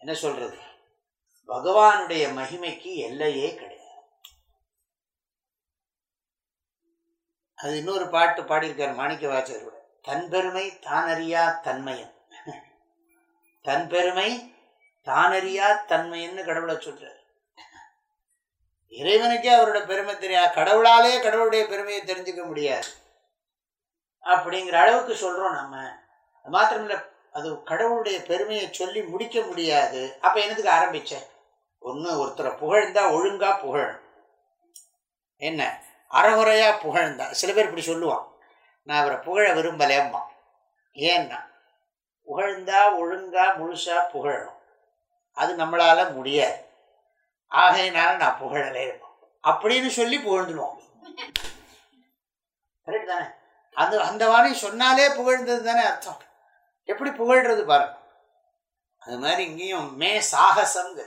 என்ன சொல்றது? பகவானுடைய மகிமைக்கு எல்லையே கிடையாது. அது இன்னொரு பாட்டு பாடியிருக்கார் மாணிக்க வாச்சரோட தன் பெருமை தானறியா தன்மையன். தன் பெருமை தானறியா தன்மையன்னு கடவுளை சொல்றார். இறைவனுக்கே அவரோட பெருமை தெரியா கடவுளாலே கடவுளுடைய பெருமையை தெரிஞ்சுக்க முடியாது. அப்படிங்கிற அளவுக்கு சொல்றோம் நம்ம. அது மாத்திரமில்ல அது கடவுளுடைய பெருமையை சொல்லி முடிக்க முடியாது. அப்ப என்னதுக்கு ஆரம்பிச்சேன் ஒன்று ஒருத்தரை புகழ்ந்தா ஒழுங்கா புகழ் என்ன? அறகுறையாக புகழ்ந்தா. சில பேர் இப்படி சொல்லுவான் நான் அவரை புகழ விரும்பலேம்மா ஏன்னா புகழ்ந்தா ஒழுங்கா முழுசா புகழணும். அது நம்மளால முடியாது. ஆகையினால நான் புகழலே அப்படின்னு சொல்லி புகழ்ந்துடுவோம் கரெக்ட் தானே? அது அந்த வாரி சொன்னாலே புகழ்ந்தது தானே அர்த்தம். எப்படி புகழ்றது பாருங்க. அது மாதிரி இங்கேயும் மே சாகசங்கிற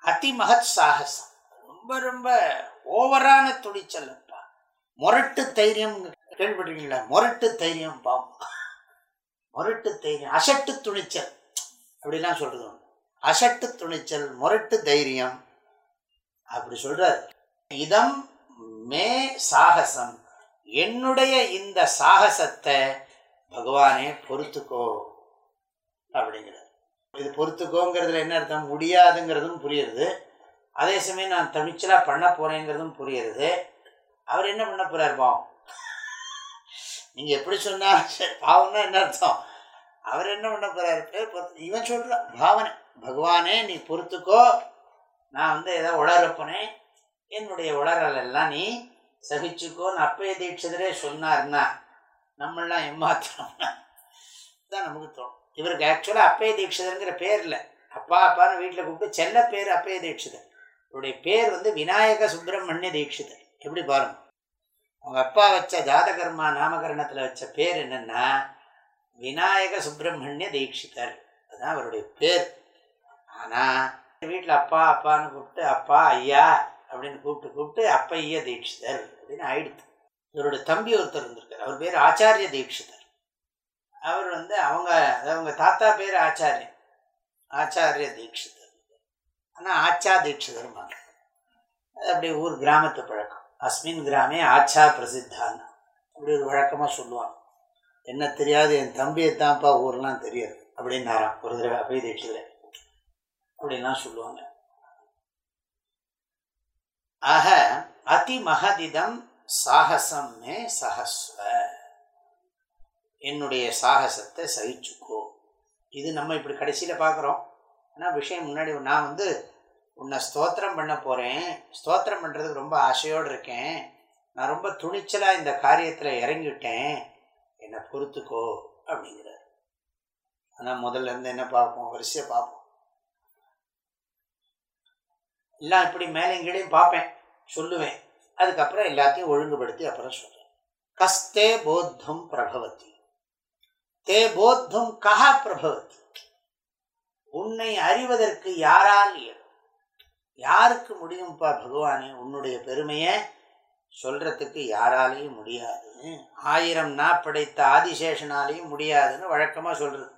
அதி மகத் சாகசம். ரொம்ப ரொம்ப ஓவரான துணிச்சல். முரட்டு தைரியம் கேள்விப்பட்டிருக்கீங்களா? முரட்டு தைரியம் பாம்பு முரட்டு தைரியம். அசட்டு துணிச்சல். அப்படிலாம் சொல்றது உண்டு. அசட்டு துணிச்சல் முரட்டு தைரியம். அப்படி சொல்றாரு. இதம் மே சாகசம். என்னுடைய இந்த சாகசத்தை பகவானே பொறுத்துக்கோ அப்படிங்கிறார். இது பொறுத்துக்கோங்கிறதுல என்ன அர்த்தம்? முடியாதுங்கிறதும் புரியுறது. அதே சமயம் நான் துணிச்சலா பண்ண போறேங்கிறதும் புரியுறது. அவர் என்ன பண்ண போகிறார் பாவம்? நீங்க எப்படி சொன்னால் பாவம்னா என்ன அர்த்தம்? அவர் என்ன பண்ண போறாரு? பேர் பொறுத்து இவன் சொல்றான் பாவனை பகவானே நீ பொறுத்துக்கோ. நான் வந்து ஏதோ உளறப்பனே என்னுடைய உளறல் எல்லாம் நீ சகிச்சுக்கோன்னு அப்பய தீட்சிதரே சொன்னார்னா நம்மளாம் ஏமாத்தினோம்னா தான் நமக்கு தோணும். இவருக்கு ஆக்சுவலாக அப்பய தீட்சிதருங்கிற பேர் இல்லை. அப்பா அப்பான்னு வீட்டில் கூப்பிட்டு செல்ல பேர் அப்பய தீட்சிதர். இவருடைய பேர் வந்து விநாயக சுப்பிரமணிய தீட்சிதர். எப்படி பாருங்க. அவங்க அப்பா வச்ச ஜாதகர்மா நாமகரணத்தில் வச்ச பேர் என்னன்னா விநாயக சுப்பிரமணிய தீட்சிதர். அதுதான் அவருடைய பேர். ஆனால் வீட்டில் அப்பா அப்பான்னு கூப்பிட்டு அப்பா ஐயா அப்படின்னு கூப்பிட்டு கூப்பிட்டு அப்பைய தீட்சிதர் அப்படின்னு ஆயிடுது. இவருடைய தம்பி ஒருத்தர் இருந்திருக்கார். அவர் பேர் ஆச்சாரிய தீட்சிதர். அவர் வந்து அவங்க அவங்க தாத்தா பேர் ஆச்சாரியன். ஆச்சாரிய தீட்சிதர். ஆனால் ஆச்சா தீட்சிதர்மாங்க அது அப்படி ஊர் கிராமத்து பழக்கம். அஸ்மின் கிராமே ஆச்சா பிரசித்தான்னு அப்படி ஒரு வழக்கமாக சொல்லுவாங்க. என்ன தெரியாது என் தம்பியை தான்ப்பா ஊர்லாம் தெரியாது அப்படின்னாராம். ஒரு தடவை அப்படி தீட்சிதர் அப்படின்லாம் சொல்லுவாங்க. ஆக அதி மகதிதம் சாகசம் மே சகஸ்வ என்னுடைய சாகசத்தை சகிச்சுக்கோ. இது நம்ம இப்படி கடைசியில் பார்க்குறோம் ஆனால் விஷயம் முன்னாடி நான் வந்து உன்னை ஸ்தோத்திரம் பண்ண போகிறேன் ஸ்தோத்திரம் பண்ணுறதுக்கு ரொம்ப ஆசையோடு இருக்கேன். நான் ரொம்ப துணிச்சலாக இந்த காரியத்தில் இறங்கிவிட்டேன் என்னை பொறுத்துக்கோ அப்படிங்கிறார். ஆனால் முதல்ல இருந்து என்ன பார்ப்போம்? வரிசையை பார்ப்போம். எல்லாம் இப்படி மேலையும் கீழையும் பார்ப்பேன். சொல்லுவேன். அதுக்கப்புறம் எல்லாத்தையும் ஒழுங்குபடுத்தி அப்புறம் சொல்கிறேன் கஸ்தே போத்தம் பிரபவதி. தே போத்தம் கஹா பிரபவதி. உன்னை அறிவதற்கு யாரால் இயலும்? யாருக்கு முடியும்ப்பா பகவானே? உன்னுடைய பெருமையை சொல்கிறதுக்கு யாராலையும் முடியாது. ஆயிரம் நா படைத்த ஆதிசேஷனாலையும் முடியாதுன்னு வழக்கமா சொல்றது.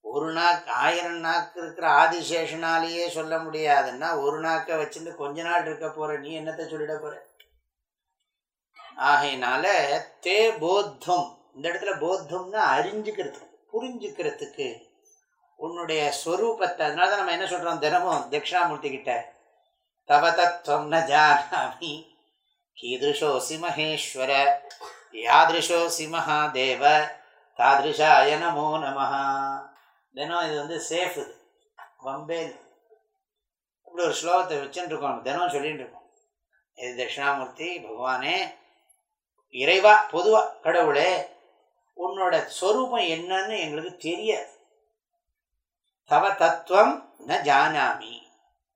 ஒரு நாக்கு ஆயிரம் நாக்கு இருக்கிற ஆதிசேஷனாலேயே சொல்ல முடியாதுன்னா ஒரு நாக்கை வச்சுட்டு கொஞ்ச நாள் இருக்க போற நீ என்னத்தை சொல்லிட போற? ஆகையினால தே போத்தம். இந்த இடத்துல போத்தம்னா அறிஞ்சுக்கிறது புரிஞ்சுக்கிறதுக்கு உன்னுடைய ஸ்வரூபத்தை அதனால தான் நம்ம என்ன சொல்கிறோம் தினமும் தட்சிணாமூர்த்தி கிட்ட? தவ தத்துவம் ந ஜானாமி. கீதிருஷோசி மகேஸ்வர. யாதிருஷோசி மகாதேவ. தாதிருஷாய நமோ நம தினம் இது வந்து சேஃப். இது வம்பே. இப்படி ஒரு ஸ்லோகத்தை வச்சுட்டு இருக்கோம் தினம் சொல்லிகிட்டு இருக்கோம் இது தட்சிணாமூர்த்தி பகவானே. இறைவா பொதுவா கடவுளே உன்னோட ஸ்வரூபம் என்னன்னு எங்களுக்கு தெரியாது. தவ தத்துவம் ந ஜானாமி.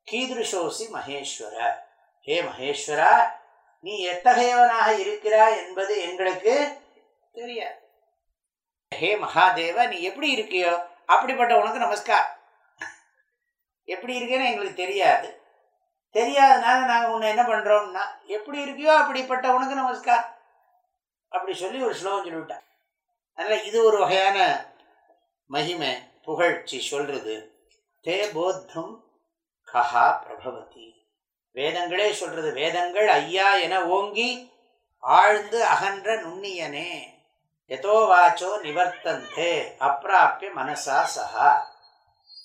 கீதிருஷோசி மகேஸ்வர. ஹே மகேஸ்வரா நீ எத்தகையவனாக இருக்கிறாய் என்பது எங்களுக்கு தெரியாது. ஹே மகாதேவா நீ எப்படி இருக்கியோ அப்படிப்பட்ட உனக்கு நமஸ்கார். எப்படி இருக்கேன்னு எங்களுக்கு தெரியாது. தெரியாதனால நாங்கள் உன்னை என்ன பண்ணுறோம்னா எப்படி இருக்கியோ அப்படிப்பட்ட உனக்கு நமஸ்கார். அப்படி சொல்லி ஒரு ஸ்லோகம் சொல்லிவிட்டான் அதனால் இது ஒரு வகையான மகிமை. புகழ்ச்சி சொல்றது. தே போத்தம் கஹா பிரபவதி. வேதங்களே சொல்றது வேதங்கள் ஐயா என ஓங்கி ஆழ்ந்து அகன்ற நுண்ணியனே. எதோ வாச்சோ நிவர்த்தந்தே அப்பிராப்பிய மனசா சஹா.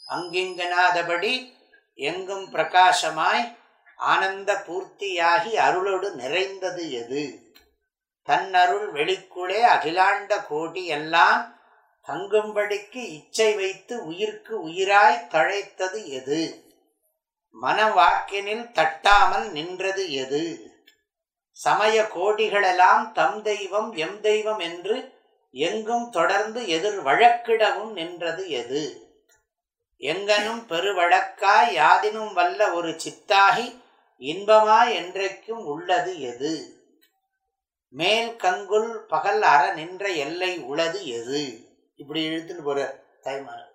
அங்கிங்கனாதபடி எங்கும் பிரகாசமாய் ஆனந்த பூர்த்தியாகி அருளோடு நிறைந்தது எது? தன்னருள் வெளிக்குளே அகிலாண்ட கோடி எல்லாம் தங்கும்படிக்கு இச்சை வைத்து உயிர்க்கு உயிராய் தழைத்தது எது? மன வாக்கினில் தட்டாமல் நின்றது எது? சமய கோடிகளெல்லாம் தம் தெய்வம் எம் தெய்வம் என்று எங்கும் தொடர்ந்து எதிர் வழக்கிடவும் நின்றது எது? எங்கனும் பெருவழக்காய் யாதினும் வல்ல ஒரு சித்தாகி இன்பமாய் என்றைக்கும் உள்ளது எது? மேல் கங்குல் பகல் அற நின்ற எல்லை உளது எது? இப்படி இழுத்துன்னு போற தாய்மார்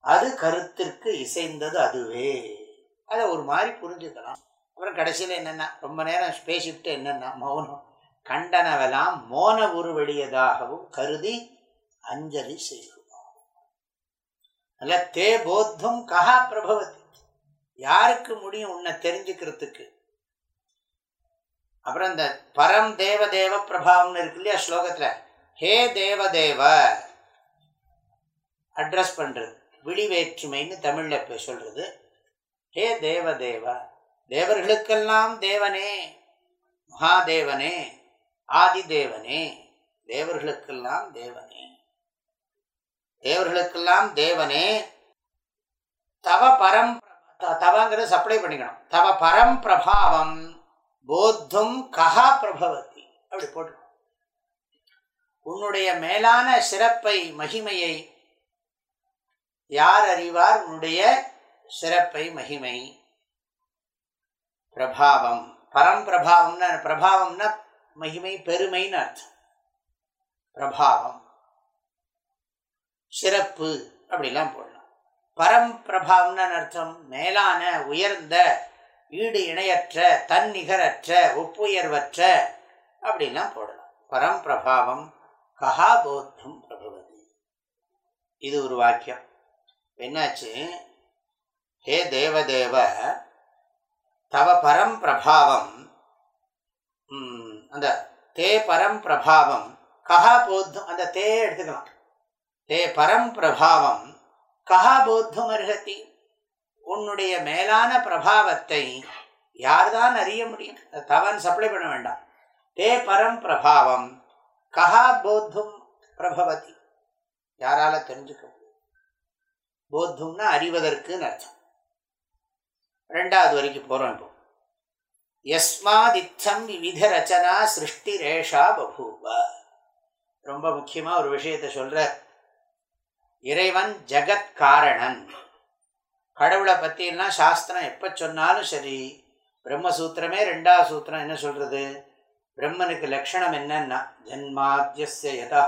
அது கருத்திற்கு இசைந்தது அதுவே. அதை ஒரு மாதிரி புரிஞ்சுக்கலாம். அப்புறம் கடைசியில் என்னென்னா ரொம்ப நேரம் பேசிட்டு என்னென்னா மௌனம். கண்டனவெல்லாம் மோன உருவெளியதாகவும் கருதி அஞ்சலி செய்வோம் அல்ல தே போத்தம் கஹா பிரபவதி. யாருக்கு முடியும் உன்னை தெரிஞ்சுக்கிறதுக்கு? அப்புறம் இந்த பரம் தேவ தேவ பிரபாவம்னு இருக்கு இல்லையா ஸ்லோகத்தில்? ஹே தேவதேவ. அட்ரஸ் பண்ணுறது விழி வேற்றுமைன்னு தமிழில் இப்போ சொல்கிறது ஹே தேவதேவ. தேவர்களுக்கெல்லாம் தேவனே. மகாதேவனே. ஆதிதேவனே. தேவர்களுக்கெல்லாம் தேவனே. தேவர்களுக்கெல்லாம் தேவனே. தவ பரம் தவங்கிறது சப்ளை பண்ணிக்கணும். தவ பரம் பிரபாவம். போத்தும் கஹா பிரபவதி. அப்படி போட்டு உன்னுடைய மேலான சிறப்பை மகிமையை யார் அறிவார்? உன்னுடைய சிறப்பை மகிமை. பிரபாவம். பரம் பிரபாவம்னா மகிமை பெருமைன்னு அர்த்தம். பிரபாவம். சிறப்பு அப்படிலாம் போடலாம். பரம்பிரபாவம்னு அர்த்தம். மேலான உயர்ந்த ஈடு இணையற்ற தன்னிகரற்ற ஒப்புயர்வற்ற அப்படிலாம் போடலாம். பரம் பிரபாவம் கஹா போத்தம் பிரபவதி. இது ஒரு வாக்கியம். என்னாச்சு? ஹே தேவதேவ தவ பரம் பிரபாவம். அந்த தே பரம் பிரபாவம். கஹா போத்தம் அந்த தே எடுத்துக்கலாம். தே பரம் பிரபாவம். கஹா போத்தம் அருகத்தி. உன்னுடைய மேலான பிரபாவத்தை யார் தான் அறிய முடியும்? தவன் சப்ளை பண்ண வேண்டாம். தே பரம் பிரபாவம். கஹா போத்தும் பிரபவதி. யாரால தெரிஞ்சுக்க முடியும்? போத்தும்னா அறிவதற்குன்னு அர்த்தம். ரெண்டாவது வரைக்கும் போகிறோம் இப்போ. எஸ்மாதித்தம் விவித ரச்சனா சிருஷ்டி ரேஷா பபூவ. ரொம்ப முக்கியமாக ஒரு விஷயத்தை சொல்கிற இறைவன் ஜகத் காரணன். கடவுளை பற்றிலாம் சாஸ்திரம் எப்போ சொன்னாலும் சரி பிரம்மசூத்திரமே ரெண்டாவது சூத்திரம் என்ன சொல்றது? பிரம்மனுக்கு லட்சணம் என்னன்னா ஜன்மாத்தியஸ்ய யதா.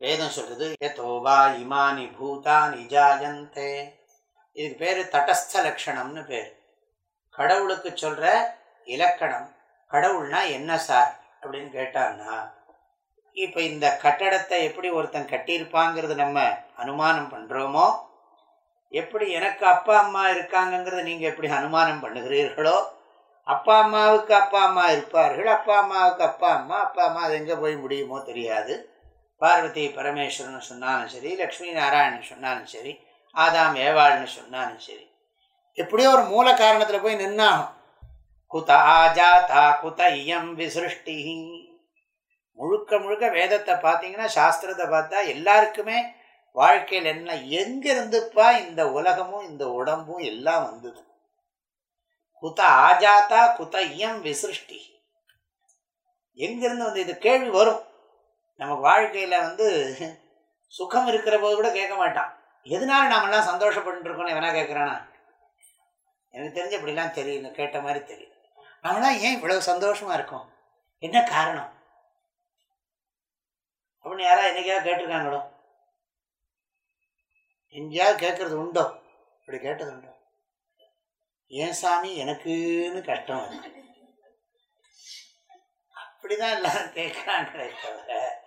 வேதம் சொல்றது எதோவா இமானி பூதானி ஜாயந்தே. இதுக்கு பேர் தட்டஸ்த லட்சணம்னு பேர். கடவுளுக்கு சொல்ற இலக்கணம் கடவுள்னா என்ன சார் அப்படின்னு கேட்டான்னா இப்போ இந்த கட்டடத்தை எப்படி ஒருத்தன் கட்டியிருப்பாங்கிறது நம்ம அனுமானம் பண்ணுறோமோ எப்படி எனக்கு அப்பா அம்மா இருக்காங்கங்கிறத நீங்கள் எப்படி அனுமானம் பண்ணுகிறீர்களோ அப்பா அம்மாவுக்கு அப்பா அம்மா இருப்பார்கள். அப்பா அம்மாவுக்கு அப்பா அம்மா அப்பா அம்மா அது எங்கே போய் முடியுமோ தெரியாது. பார்வதி பரமேஸ்வரன் சொன்னாலும் சரி லக்ஷ்மி நாராயணன் சொன்னாலும் சரி ஆதாம் ஏவாள்னு சொன்னாலும் சரி. எப்படியோ ஒரு மூல காரணத்தில் போய் நின்னாகும் குத ஆஜாதா குத இயம் விசிருஷ்டி. முழுக்க முழுக்க வேதத்தை பார்த்தீங்கன்னா சாஸ்திரத்தை பார்த்தா எல்லாருக்குமே வாழ்க்கையில் என்ன எங்கிருந்துப்பா இந்த உலகமும் இந்த உடம்பும் எல்லாம் வந்தது? குத ஆஜாத்தா குத இயம் விசிருஷ்டி. எங்கிருந்து வந்து இது கேள்வி வரும்? நமக்கு வாழ்க்கையில் வந்து சுகம் இருக்கிற போது கூட கேட்க மாட்டான். எதனால நாமெல்லாம் சந்தோஷப்பட்டுருக்கோம்னு எவனா கேட்குறானா? எனக்கு தெரிஞ்ச இப்படிலாம் தெரியல கேட்ட மாதிரி தெரியும் நாமெல்லாம் ஏன் இவ்வளவு சந்தோஷமா இருக்கோம்? என்ன காரணம்? அப்படின்னு யாரா என்னைக்காவது கேட்டிருக்காங்களோ? எங்கேயாவது கேட்கறது உண்டோ? இப்படி கேட்டது உண்டோ? ஏன் சாமி? எனக்குன்னு கஷ்டம் வருது அப்படிதான் எல்லாரும் கேட்குறாங்களே தவிர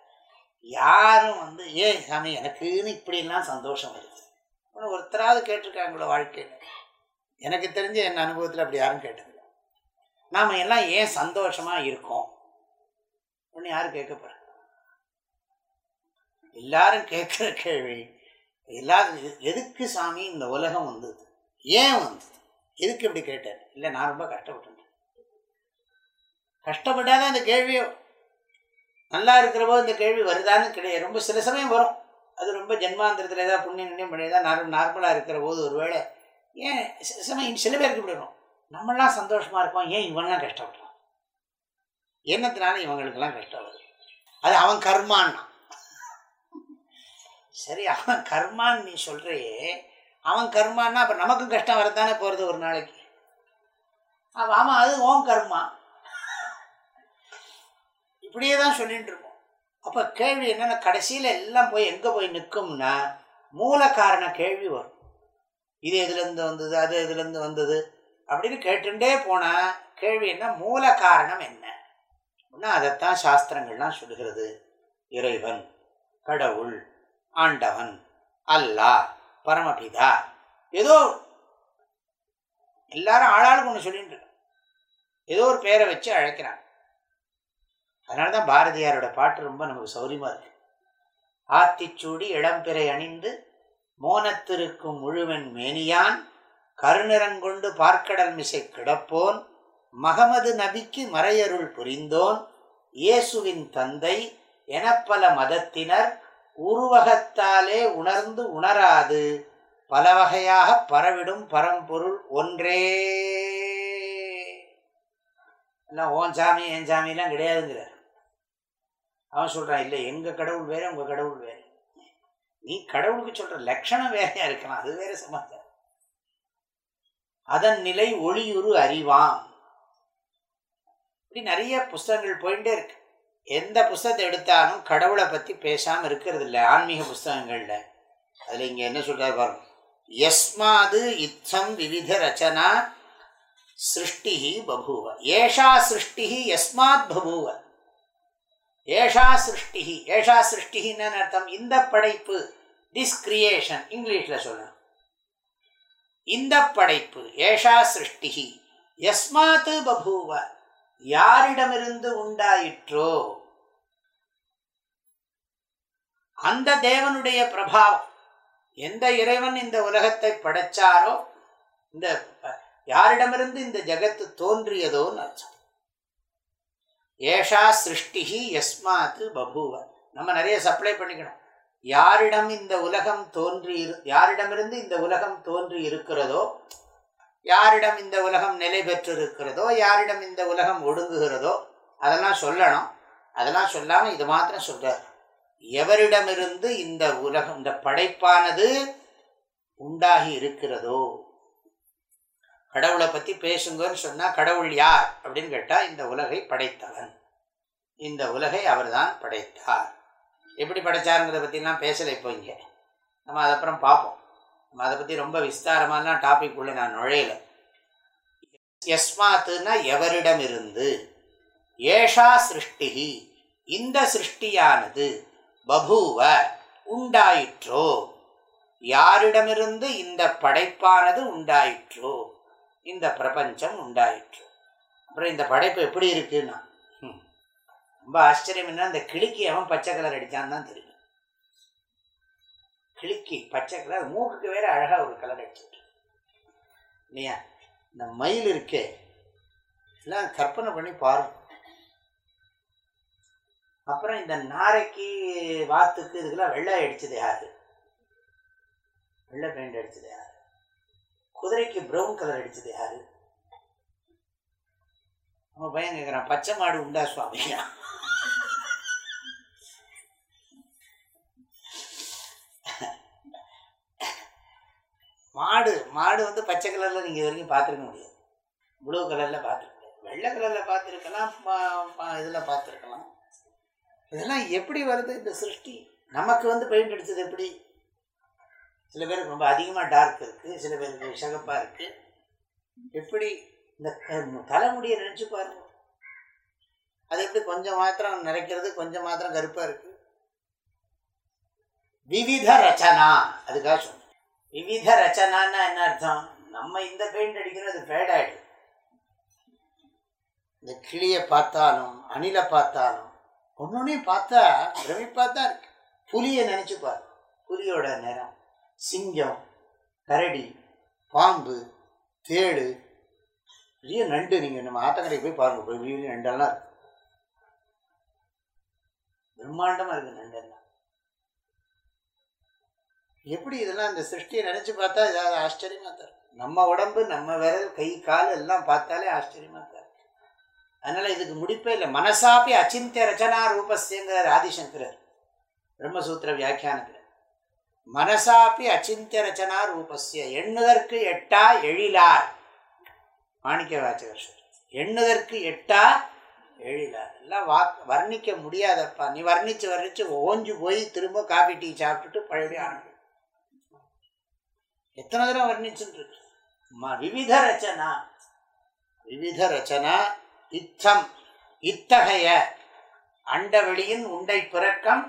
யாரும் வந்து ஏன் சாமி எனக்குன்னு இப்படிலாம் சந்தோஷம் வருது. ஒன்று ஒருத்தராவது கேட்டிருக்காங்களோ வாழ்க்கையில். எனக்கு தெரிஞ்ச என் அனுபவத்தில் அப்படி யாரும் கேட்டதில்லை. நாம் எல்லாம் ஏன் சந்தோஷமா இருக்கோம்? அப்படின்னு யாரும் கேட்க போகிறாங்க எல்லாரும் கேட்குற கேள்வி எல்லாரும் எதுக்கு சாமி இந்த உலகம் வந்தது? ஏன் வந்தது? எதுக்கு இப்படி கேட்டேன் இல்லை நான் ரொம்ப கஷ்டப்பட்டேன் கஷ்டப்பட்டாதான் இந்த கேள்வியோ நல்லா இருக்கிற போது இந்த கேள்வி வருதான்னு கிடையாது. ரொம்ப சில சமயம் வரும். அது ரொம்ப ஜென்மாந்திரத்தில் ஏதாவது புண்ணிய நினைவு பண்ணி தான் நார் நார்மலாக இருக்கிற போது ஒருவேளை ஏன் சில சமயம் சில பேருக்கு விடணும் நம்மளாம் சந்தோஷமாக இருக்கோம். ஏன் இவன்லாம் கஷ்டப்படுறான்? என்னத்தினால இவங்களுக்கெல்லாம் கஷ்டம் வருது? அது அவன் கர்மான்னா. சரி அவன் கர்மான்னு நீ சொல்றியே அவன் கர்மான்னா அப்போ நமக்கும் கஷ்டம் வரத்தானே போகிறது ஒரு நாளைக்கு? அப்ப ஆமாம் அது ஓம் கர்மா. இப்படியே தான் சொல்லிட்டு இருக்கோம் அப்போ கேள்வி என்னென்ன கடைசியில் எல்லாம் போய் எங்கே போய் நிற்கும்னா மூல காரண கேள்வி வரும். இது எதுலேருந்து வந்தது அது எதுலேருந்து வந்தது? அப்படின்னு கேட்டுட்டே போனால் கேள்வி என்ன மூல காரணம் என்ன? அப்படின்னா அதைத்தான் சாஸ்திரங்கள்லாம் சொல்லுகிறது. இறைவன் கடவுள் ஆண்டவன் அல்லா பரமபிதா. ஏதோ எல்லாரும் ஆளாளுக்கு ஒன்று சொல்லிட்டு ஏதோ ஒரு பேரை வச்சு அழைக்கிறாங்க. அதனால தான் பாரதியாரோட பாட்டு ரொம்ப நமக்கு சௌரியமா இருக்கு. ஆத்திச்சூடி இளம்பிறை அணிந்து மோனத்திருக்கும் முழுவன் மேனியான் கருநிறங்கொண்டு பார்க்கடல் மிசை கிடப்போன் மகமது நபிக்கு மறையருள் புரிந்தோன் இயேசுவின் தந்தை எனப்பல மதத்தினர் உருவகத்தாலே உணர்ந்து உணராது பல வகையாக பரவிடும் பரம்பொருள் ஒன்றே. எல்லாம் ஓன் சாமி என் சாமிலாம் கிடையாதுங்கிறார். அவன் சொல்றான் இல்லை எங்க கடவுள் வேற உங்க கடவுள் வேற. நீ கடவுளுக்கு சொல்ற லட்சணம் வேறையா இருக்கலாம் அது வேற சமாச்சாரம். அதன் நிலை ஒளியுறு அறிவாம். இப்படி நிறைய புஸ்தகங்கள் போயிட்டே இருக்கு. எந்த புஸ்தகத்தை எடுத்தாலும் கடவுளை பற்றி பேசாமல் இருக்கிறது இல்லை ஆன்மீக புஸ்தகங்களில். அதில் இங்கே என்ன சொல்கிறார் பாருங்க. யஸ்மாது இத்தம் விவித ரச்சனா சிருஷ்டி பபூவ. ஏஷா சிருஷ்டி யஸ்மாத் பபூவ. ஏஷா சிருஷ்டி ஏஷா சிருஷ்டின்னு அர்த்தம்? இந்த படைப்பு திஸ் கிரியேஷன் இங்கிலீஷில் சொல்லணும். இந்த படைப்பு ஏஷா சிருஷ்டி எஸ்மாத் பபூவ. யாரிடமிருந்து உண்டாயிற்றோ? அந்த தேவனுடைய பிரபாவம். எந்த இறைவன் இந்த உலகத்தை படைச்சாரோ? இந்த யாரிடமிருந்து இந்த ஜகத்து தோன்றியதோன்னு அர்த்தம். ஏஷா சிருஷ்டி யஸ்மாத் பபூவ. நம்ம நிறைய சப்ளை பண்ணிக்கணும். யாரிடம் இந்த உலகம் தோன்றி யாரிடமிருந்து இந்த உலகம் தோன்றி இருக்கிறதோ யாரிடம் இந்த உலகம் நிலை பெற்றிருக்கிறதோ யாரிடம் இந்த உலகம் ஒடுங்குகிறதோ அதெல்லாம் சொல்லணும். அதெல்லாம் சொல்லாமல் இது மாத்திரம் சொல்கிறார் எவரிடமிருந்து இந்த உலகம் இந்த படைப்பானது உண்டாகி இருக்கிறதோ? கடவுளை பற்றி பேசுங்கன்னு சொன்னால் கடவுள் யார் அப்படின்னு கேட்டால் இந்த உலகை படைத்தவன். இந்த உலகை அவர்தான் படைத்தார். எப்படி படைச்சாருங்கிறத பற்றிலாம் பேசலை இப்போ இங்கே. நம்ம அதப்புறம் அப்புறம் பார்ப்போம். நம்ம அதை பற்றி ரொம்ப விஸ்தாரமான டாபிக் உள்ள நான் நுழையல. எஸ்மாத்துனா எவரிடமிருந்து? ஏஷா சிருஷ்டிகி இந்த சிருஷ்டியானது பபூவ உண்டாயிற்றோ? யாரிடமிருந்து இந்த படைப்பானது உண்டாயிற்றோ? இந்த பிரபஞ்சம் உண்டாயிற்றோ? அப்புறம் இந்த படைப்பு எப்படி இருக்குன்னா? ரொம்ப ஆச்சரியம் என்ன இந்த கிளிக்கு அவன் பச்சை கலர் அடிச்சான்னு தான் தெரியும். கிளிக்கி பச்சை கலர் மூக்குக்கு வேற அழகாக ஒரு கலர் அடிச்சுட்டு இல்லையா? இந்த மயில் இருக்கே எல்லாம் கற்பனை பண்ணி பாருங்க அப்புறம் இந்த நாரைக்கு வாத்துக்கு இதுக்கெல்லாம் வெள்ளை அடிச்சது யாரு? வெள்ளை பெயிண்ட் அடிச்சது யாரு? குதிரைக்கு ப்ரௌன் கலர் அடிச்சது யாரு? நம்ம பையன் கேட்குறான் பச்சை மாடு உண்டா சுவாமியா? மாடு மாடு வந்து பச்சை கலரில் நீங்கள் வரைக்கும் பார்த்துருக்க முடியாது. ப்ளூ கலரில் பார்த்துருக்க முடியாது. வெள்ளை கலரில் பார்த்துருக்கலாம் இதில் பார்த்துருக்கலாம். இதெல்லாம் எப்படி வருது? இந்த சிருஷ்டி. நமக்கு வந்து பெயிண்ட் அடிச்சது எப்படி? சில பேருக்கு ரொம்ப அதிகமாக டார்க் இருக்குது சில பேருக்கு சிகப்பாக இருக்குது எப்படி இந்த தலைமுடியை நினச்சி பாருங்க. அது எப்படி கொஞ்சம் மாத்திரம் நிறைக்கிறது கொஞ்சம் மாத்திரம் கருப்பாக இருக்குது விவித ரச்சனா. அதுக்காக சொல்லணும் விவித ரச்சனான்னா என்ன அர்த்தம் நம்ம இந்த பெயிண்ட் அடிக்கிறது அது ஃபேட் ஆயிடுது இந்த கிளியை பார்த்தாலும் அணிலை பார்த்தாலும் ஒன்னொன்னையும் பார்த்தா பிரமிப்பாக தான் இருக்கு. புலியை நினச்சி பாரு. புலியோட நிறம் சிங்கம் கரடி பாம்பு தேடு. பெரிய நண்டு நீங்கள் நம்ம ஆத்தங்கரைக்கு போய் பாருங்க. போய் பெரிய நண்டெல்லாம் இருக்கு. பிரம்மாண்டமாக இருக்குது நண்டெல்லாம். எப்படி இதெல்லாம் இந்த சிருஷ்டியை நினச்சி பார்த்தா ஏதாவது ஆச்சரியமாக தான் நம்ம உடம்பு நம்ம விரல் கை கால் எல்லாம் பார்த்தாலே ஆச்சரியமாக தான் அதனால இதுக்கு முடிப்பே இல்லை. மனசாப்பி அச்சிந்திய ரச்சனா ரூபஸ்யங்கிறார் ஆதிசங்கரர் பிரம்மசூத்திர வியாக்கியானத்தில். மனசாப்பி அச்சிந்திய ரச்சனா ரூபஸ்ய எண்ணுதற்கு எட்டா எழிலார். மாணிக்க வாச்சகர் எண்ணுதற்கு எட்டா எழிலார். எல்லாம் வா வர்ணிக்க முடியாதப்பா. நீ வர்ணிச்சு வர்ணிச்சு ஓஞ்சு போய் திரும்ப காஃபி டீ சாப்பிட்டுட்டு பழைய ஆரம்பி எத்தனை தடவை வர்ணிச்சுட்டு விவித ரச்சனா. விவித ரச்சனா இத்தம் இத்தகைய அண்டவெளியின் உண்டை பிறக்கம்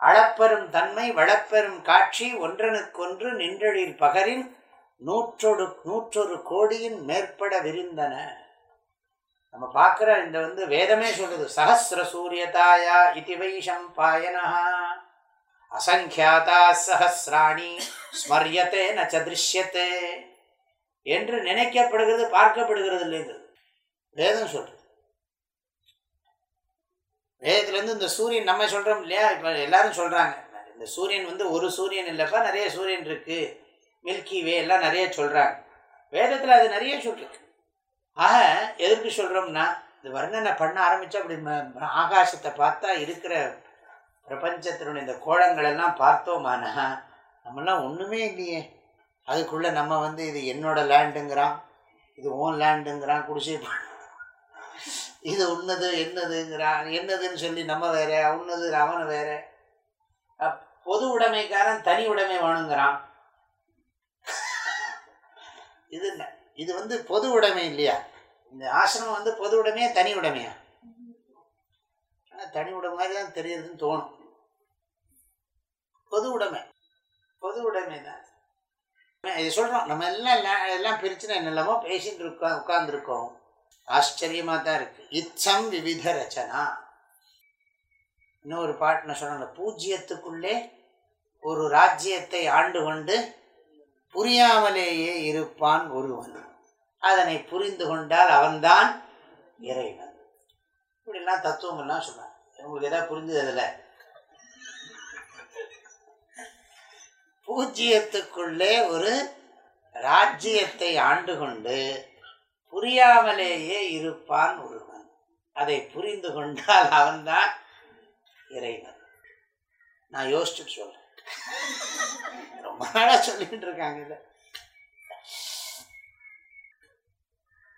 அளப்பெரும் தன்மை வளப்பெரும் காட்சி ஒன்றனுக்கொன்று நின்றழில் பகரின் நூற்றொடு நூற்றொரு கோடியின் மேற்பட விரிந்தன. நம்ம பார்க்குற இந்த வந்து வேதமே சொல்லுது சஹசிர சூரியதாயா இதிவை சம்பாயனஹா அசங்கியாதா சஹசிராணி ஸ்மரியத்தே நச்ச திருஷ்யத்தே என்று நினைக்கப்படுகிறது பார்க்கப்படுகிறது இல்லைங்கிறது வேதம் சொல்றது. வேதத்துலேருந்து இந்த சூரியன் நம்ம சொல்கிறோம் இல்லையா? இப்போ எல்லாரும் சொல்கிறாங்க இந்த சூரியன் வந்து ஒரு சூரியன் இல்லைப்பா நிறைய சூரியன் இருக்குது மில்கி வே எல்லாம் நிறைய சொல்கிறாங்க வேதத்தில் அது நிறைய சொல்லிருக்கு ஆக எதற்கு சொல்கிறோம்னா இந்த வர்ணனை பண்ண ஆரம்பித்தா அப்படி ம- ம- ஆகாசத்தை பார்த்தா இருக்கிற பிரபஞ்சத்தினுடைய இந்த கோலங்களெல்லாம் பார்த்தோமானா நம்மெல்லாம் ஒன்றுமே இல்லையே. அதுக்குள்ளே நம்ம வந்து இது என்னோட லேண்டுங்கிறான் இது ஓன் லேண்டுங்கிறான் குடிசை இது உன்னது என்னதுங்கிறான் என்னதுன்னு சொல்லி நம்ம வேற உன்னது அவனு வேற. அப்- பொது உடைமைக்காரன் தனி உடைமை வேணுங்கிறான். இது என்ன? இது வந்து பொது உடைமை இல்லையா? இந்த ஆசிரமம் வந்து பொது உடைமையா தனி உடைமையா? ஆனால் தனி உடைமை மாதிரி தான் தெரியுதுன்னு தோணும். பொது உடைமை. பொது உடைமை தான் இது சொல்கிறோம் நம்ம எல்லாம் எல்லாம் பிரிச்சுனா என்னெல்லாமோ பேசிட்டு இருக்கோம் உட்காந்துருக்கோம் ஆச்சரியமாக தான் இருக்கு. இச்சம் விவித ரச்சனா. இன்னொரு பாட்டு நான் சொன்னேன் பூஜ்யத்துக்குள்ளே ஒரு ராஜ்யத்தை ஆண்டு கொண்டு புரியாமலேயே இருப்பான் ஒருவன். அதனை புரிந்து கொண்டால் அவன்தான் இறைவன். இப்படிலாம் தத்துவங்கள்லாம் சொன்னான் உங்களுக்கு எதாவது புரிஞ்சது அதில்? பூஜ்ஜியத்துக்குள்ளே ஒரு ராஜ்யத்தை ஆண்டு கொண்டு புரியாமலேயே இருப்பான் ஒருவன். அதை புரிந்து கொண்டால் அவன்தான் இறைவன். நான் யோசிச்சுட்டு சொல்றேன். ரொம்ப நாளாக சொல்லிட்டு இருக்காங்க இதை.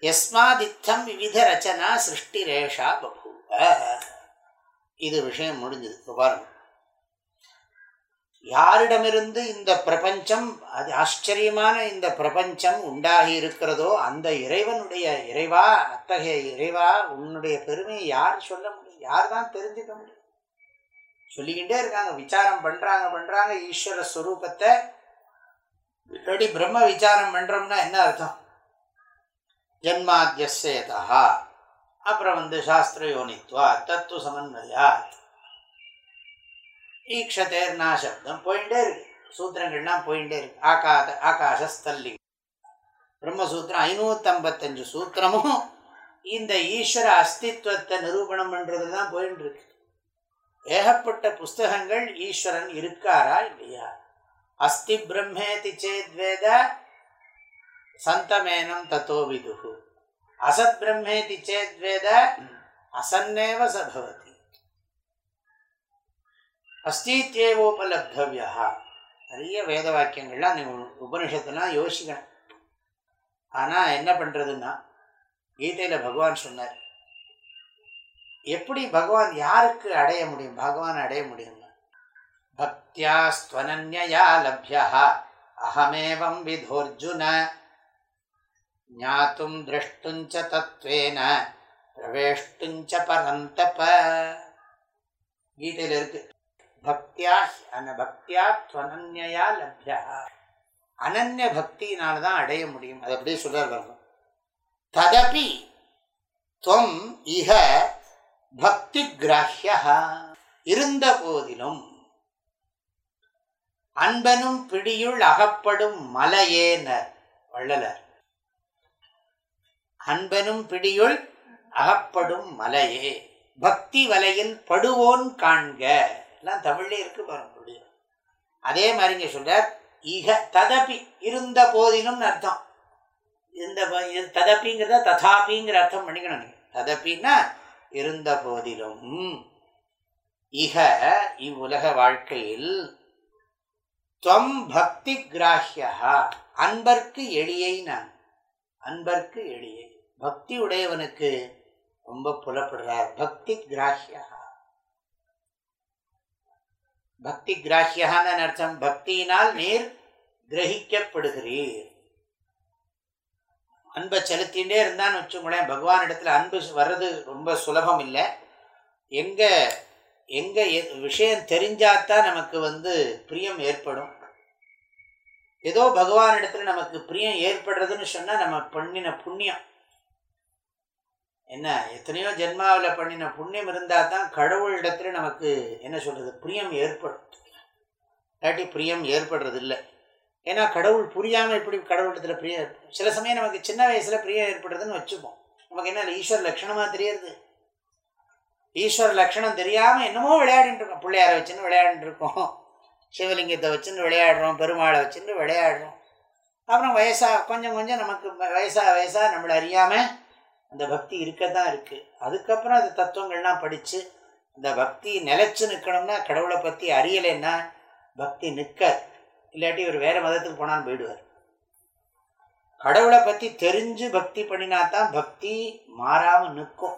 எஸ்மாதித்தம் விவித ரச்சனா சிருஷ்டி ரேஷா பபூவ இது விஷயம் முடிஞ்சது. பாருங்க. யாரிடமிருந்து இந்த பிரபஞ்சம் அது ஆச்சரியமான இந்த பிரபஞ்சம் உண்டாகி இருக்கிறதோ அந்த இறைவனுடைய இறைவா அத்தகைய இறைவா உன்னுடைய பெருமையை யார் சொல்ல முடியும்? யார் தான் தெரிஞ்சுக்க முடியும்? சொல்லிக்கிட்டே இருக்காங்க விசாரம் பண்றாங்க பண்றாங்க ஈஸ்வர ஸ்வரூபத்தை இப்படி பிரம்ம விசாரம் பண்றோம்னா என்ன அர்த்தம்? ஜென்மாத்தியசேதா அப்புறம் வந்து சாஸ்திர யோனித்வா தத்துவ சமன்வயா. ஈக்ஷதேர்னா சப்தம் போயிட்டே இருக்கு. சூத்திரங்கள்லாம் போயிட்டே இருக்கு. ஆகாத ஆகாசஸ்தல்லி. பிரம்மசூத்திரம் ஐநூற்றம்பத்தஞ்சு சூத்திரமும் இந்த ஈஸ்வர அஸ்தித்வத்தை நிரூபணம் பண்ணுறது தான் போயின்னு இருக்கு. ஏகப்பட்ட புஸ்தகங்கள் ஈஸ்வரன் இருக்காரா இல்லையா? அஸ்தி பிரம்மேதி சேத்வேத சந்தமேனம் தத்தோ விதுகு. அசத் பிரம்மேதி சேத்வேத அசன்னேவ சபவத் அஸ்தித்யேவோபலப்தவியா நிறைய வேத வாக்கியங்கள்லாம் நீ உபனிஷத்துலாம் யோசிக்கணும் ஆனால் என்ன பண்ணுறதுன்னா கீதையில் பகவான் சொன்னார் எப்படி பகவான் யாருக்கு அடைய முடியும் பகவான் அடைய முடியும் பக்தியா ஸ்வனன்யா லப்யா அகமேவம் விதோர்ஜுன ஞாத்தும் திரஷ்டுஞ்ச தத்வேன பிரவேஷ்டுஞ்ச பரந்தப்ப கீதையில் இருக்குது பக்தியா அந்த பக்தியா துவனன்யா லப்யா. அனன்ய பக்தியினால தான் அடைய முடியும். அது அப்படியே சொல்றார் வரணும் ததபி துவம் இக பக்தி கிராஹ்யா இருந்த போதிலும் அன்பனும் பிடியுள் அகப்படும் மலையேனர் வள்ளலர். அன்பனும் பிடியுள் அகப்படும் மலையே. பக்தி வலையில் படுவோன் காண்க. எல்லாம் தமிழ்ல இருக்கு பாருங்க முடியும் அதே மாதிரி இங்கே சொல்கிறார் இக ததபி இருந்த போதிலும்னு அர்த்தம். இருந்த ததப்பிங்கிறத ததாப்பிங்கிற அர்த்தம் பண்ணிக்கணும் நீங்கள் ததப்பின்னா இருந்த போதிலும். இக இவ்வுலக வாழ்க்கையில் துவம் பக்தி கிராஹியா அன்பர்க்கு எளியை நான். அன்பர்க்கு எளியை. பக்தி உடையவனுக்கு ரொம்ப புலப்படுறார். பக்தி கிராஹியா. பக்தி கிராஹியான அர்த்தம். பக்தியினால் நீர் கிரகிக்கப்படுகிறீர். அன்பை செலுத்திகிட்டே இருந்தான்னு வச்சுக்கோங்களேன் பகவான் இடத்துல அன்பு வர்றது ரொம்ப சுலபம் இல்லை. எங்கே எங்கே விஷயம் தெரிஞ்சாதான் நமக்கு வந்து பிரியம் ஏற்படும். ஏதோ பகவான் இடத்துல நமக்கு பிரியம் ஏற்படுறதுன்னு சொன்னால் நம்ம பண்ணின புண்ணியம். என்ன எத்தனையோ ஜென்மாவில் பண்ணின புண்ணியம் இருந்தால் தான் கடவுளிடத்தில் நமக்கு என்ன சொல்கிறது பிரியம் ஏற்படும் இல்லாட்டி பிரியம் ஏற்படுறது இல்லை ஏன்னா கடவுள் புரியாமல் எப்படி கடவுளிடத்தில் பிரியம் ஏற்படும் சில சமயம் நமக்கு சின்ன வயசில் பிரியம் ஏற்படுறதுன்னு வச்சுப்போம். நமக்கு என்ன ஈஸ்வர லட்சணமாக தெரியறது ஈஸ்வர லட்சணம் தெரியாமல் என்னமோ விளையாடிட்டு இருக்கோம். பிள்ளையாரை வச்சுன்னு விளையாண்டுருக்கோம் சிவலிங்கத்தை வச்சுன்னு விளையாடுறோம். பெருமாளை வச்சுன்னு விளையாடுறோம். அப்புறம் வயசாக கொஞ்சம் கொஞ்சம் நமக்கு வயசாக வயசாக நம்மளை அறியாமல் அந்த பக்தி இருக்க. தான் இருக்குது அதுக்கப்புறம் அந்த தத்துவங்கள்லாம் படித்து அந்த பக்தி நிலைச்சு நிற்கணும்னா கடவுளை பற்றி அறியலைன்னா பக்தி நிற்க இல்லாட்டி ஒரு வேறு மதத்துக்கு போனான்னு போயிடுவார். கடவுளை பற்றி தெரிஞ்சு பக்தி பண்ணினா தான் பக்தி மாறாமல் நிற்கும்.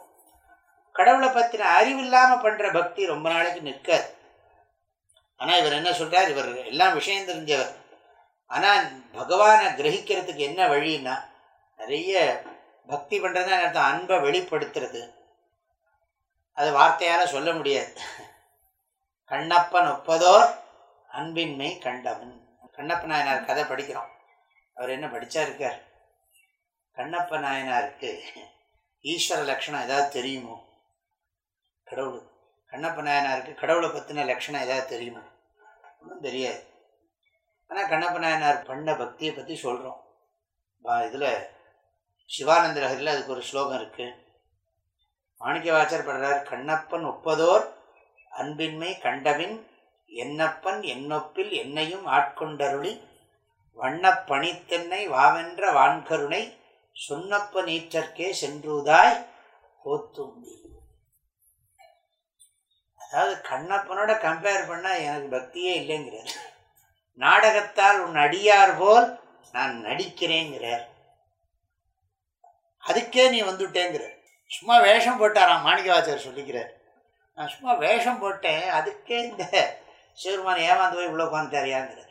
கடவுளை பற்றின அறிவு இல்லாமல் பண்ணுற பக்தி ரொம்ப நாளைக்கு நிற்காது. ஆனால் இவர் என்ன சொல்கிறார் இவர் எல்லாம் விஷயம் தெரிஞ்சவர். ஆனால் பகவானை கிரகிக்கிறதுக்கு என்ன வழின்னா நிறைய பக்தி பண்ணுறதுனா அர்த்தம்? அன்பை வெளிப்படுத்துறது. அது வார்த்தையால் சொல்ல முடியாது. கண்ணப்பன் ஒப்பதோர் அன்பின்மை கண்டவன். கண்ணப்ப நாயனார் கதை படிக்கிறோம். அவர் என்ன படித்தா இருக்கார்? கண்ணப்ப நாயனாருக்கு ஈஸ்வர லட்சணம் ஏதாவது தெரியுமோ? கடவுள். கண்ணப்ப நாயனாருக்கு கடவுளை பற்றின லட்சணம் ஏதாவது தெரியுமா? ஒன்றும் தெரியாது. ஆனால் கண்ணப்ப நாயனார் பண்ண பக்தியை பற்றி சொல்கிறோம் இதில் சிவானந்த லகரில் அதுக்கு ஒரு ஸ்லோகம் இருக்குது மாணிக்க வாச்சர் படுறார் கண்ணப்பன் ஒப்பதோர் அன்பின்மை கண்டவின் என்னப்பன் என்னொப்பில் என்னையும் ஆட்கொண்டருளி வண்ண பணித்தென்னை வாவென்ற வான்கருணை சொன்னப்ப நீற்றற்கே சென்றுதாய் போத்தும்பி. அதாவது கண்ணப்பனோட கம்பேர் பண்ணால் எனக்கு பக்தியே இல்லைங்கிறார். நாடகத்தால் உன் அடியார் போல் நான் நடிக்கிறேங்கிறார். அதுக்கே நீ வந்துட்டேங்கிற. சும்மா வேஷம் போட்டாராம் மாணிக்கவாச்சர் சொல்லிக்கிறார். நான் சும்மா வேஷம் போட்டேன் அதுக்கே இந்த சிவருமான் ஏமாந்து போய் இவ்வளோ உட்காந்துட்டாரியாங்கிறார்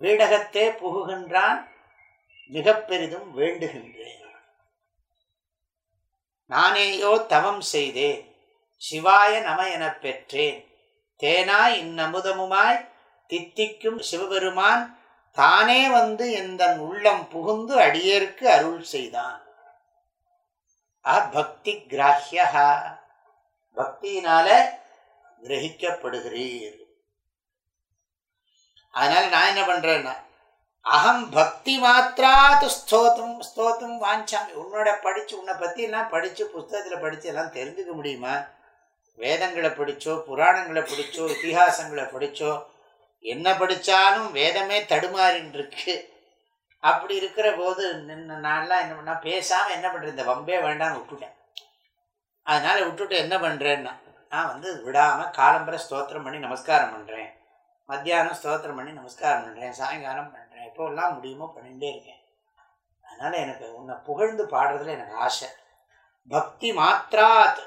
வீடகத்தே புகுகின்றான் மிக பெரிதும் வேண்டுகின்றேன். நானேயோ தவம் செய்தேன் சிவாய நம எனப் பெற்றேன். தேனாய் இந்நமுதமுமாய் தித்திக்கும் சிவபெருமான் தானே வந்து எந்த உள்ளம் புகுந்து அடியேற்கு அருள் செய்தான். பக்தி கிராஹ்யா. பக்தியினால கிரகிக்கப்படுகிறீர். அதனால நான் என்ன பண்றேன்னா அகம் பக்தி மாத்திராது ஸ்தோத்தம் ஸ்தோத்தம் வாஞ்சாமி. உன்னோட படிச்சு உன்னை பத்தி எல்லாம் படிச்சு புஸ்தகத்துல படிச்சு எல்லாம் தெரிஞ்சுக்க முடியுமா? வேதங்களை படிச்சோ புராணங்களை படிச்சோ இத்திஹாசங்களை படிச்சோ என்ன படித்தாலும் வேதமே தடுமாறின்னு இருக்கு அப்படி இருக்கிற போது நின்று நான்லாம் என்ன பண்ணா பேசாமல் என்ன பண்ணுறேன் இந்த வம்பே வேண்டாம்னு விட்டுட்டேன். அதனால் விட்டுட்டு என்ன பண்ணுறேன்னா நான் வந்து விடாமல் காலம்பரை ஸ்தோத்திரம் பண்ணி நமஸ்காரம் பண்ணுறேன் மத்தியானம் ஸ்தோத்திரம் பண்ணி நமஸ்காரம் பண்ணுறேன் சாயங்காலம் பண்ணுறேன் எப்போல்லாம் முடியுமோ பண்ணிகிட்டே இருக்கேன். அதனால் எனக்கு உன்னை புகழ்ந்து பாடுறதுல எனக்கு ஆசை. பக்தி மாத்திராத்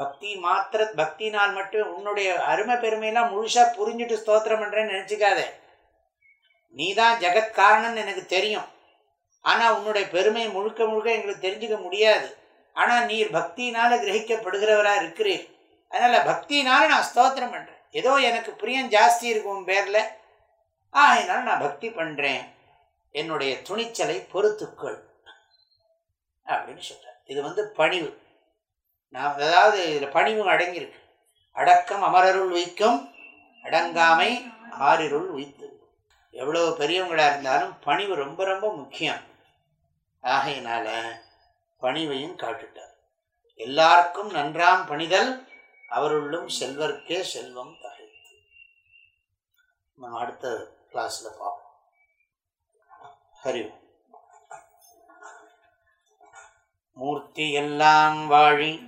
பக்தி மாத்திர பக்தினால் மட்டும் உன்னுடைய அருமை பெருமையெல்லாம் முழுசாக புரிஞ்சுட்டு ஸ்தோத்திரம் பண்ணுறேன்னு நினச்சிக்காதே. நீ தான் ஜெகத் காரணம்னு எனக்கு தெரியும். ஆனால் உன்னுடைய பெருமை முழுக்க முழுக்க எங்களுக்கு தெரிஞ்சுக்க முடியாது. ஆனால் நீர் பக்தினால் கிரகிக்கப்படுகிறவராக இருக்கிறீர். அதனால் பக்தினால் நான் ஸ்தோத்திரம் பண்ணுறேன் ஏதோ எனக்கு பிரியம் ஜாஸ்தி இருக்கும் பேரில். ஆ அதனால் நான் பக்தி பண்ணுறேன் என்னுடைய துணிச்சலை பொறுத்துக்கள். அப்படின்னு சொல்கிறேன் இது வந்து பணிவு. நான் அதாவது இதில் பணிவு அடங்கியிருக்கு. அடக்கம் அமரருள் வைக்கும் அடங்காமை ஆறிருள் வைத்து எவ்வளோ பெரியவங்களாக இருந்தாலும் பணிவு ரொம்ப ரொம்ப முக்கியம். ஆகையினால பணிவையும் காட்டுட்டார். எல்லாருக்கும் நன்றாம் பணிதல் அவருள்ளும் செல்வர்க்கே செல்வம் தகைத்து. நம்ம அடுத்த கிளாஸில் பார்ப்போம் ஹரி மூர்த்தி எல்லாம் வாழி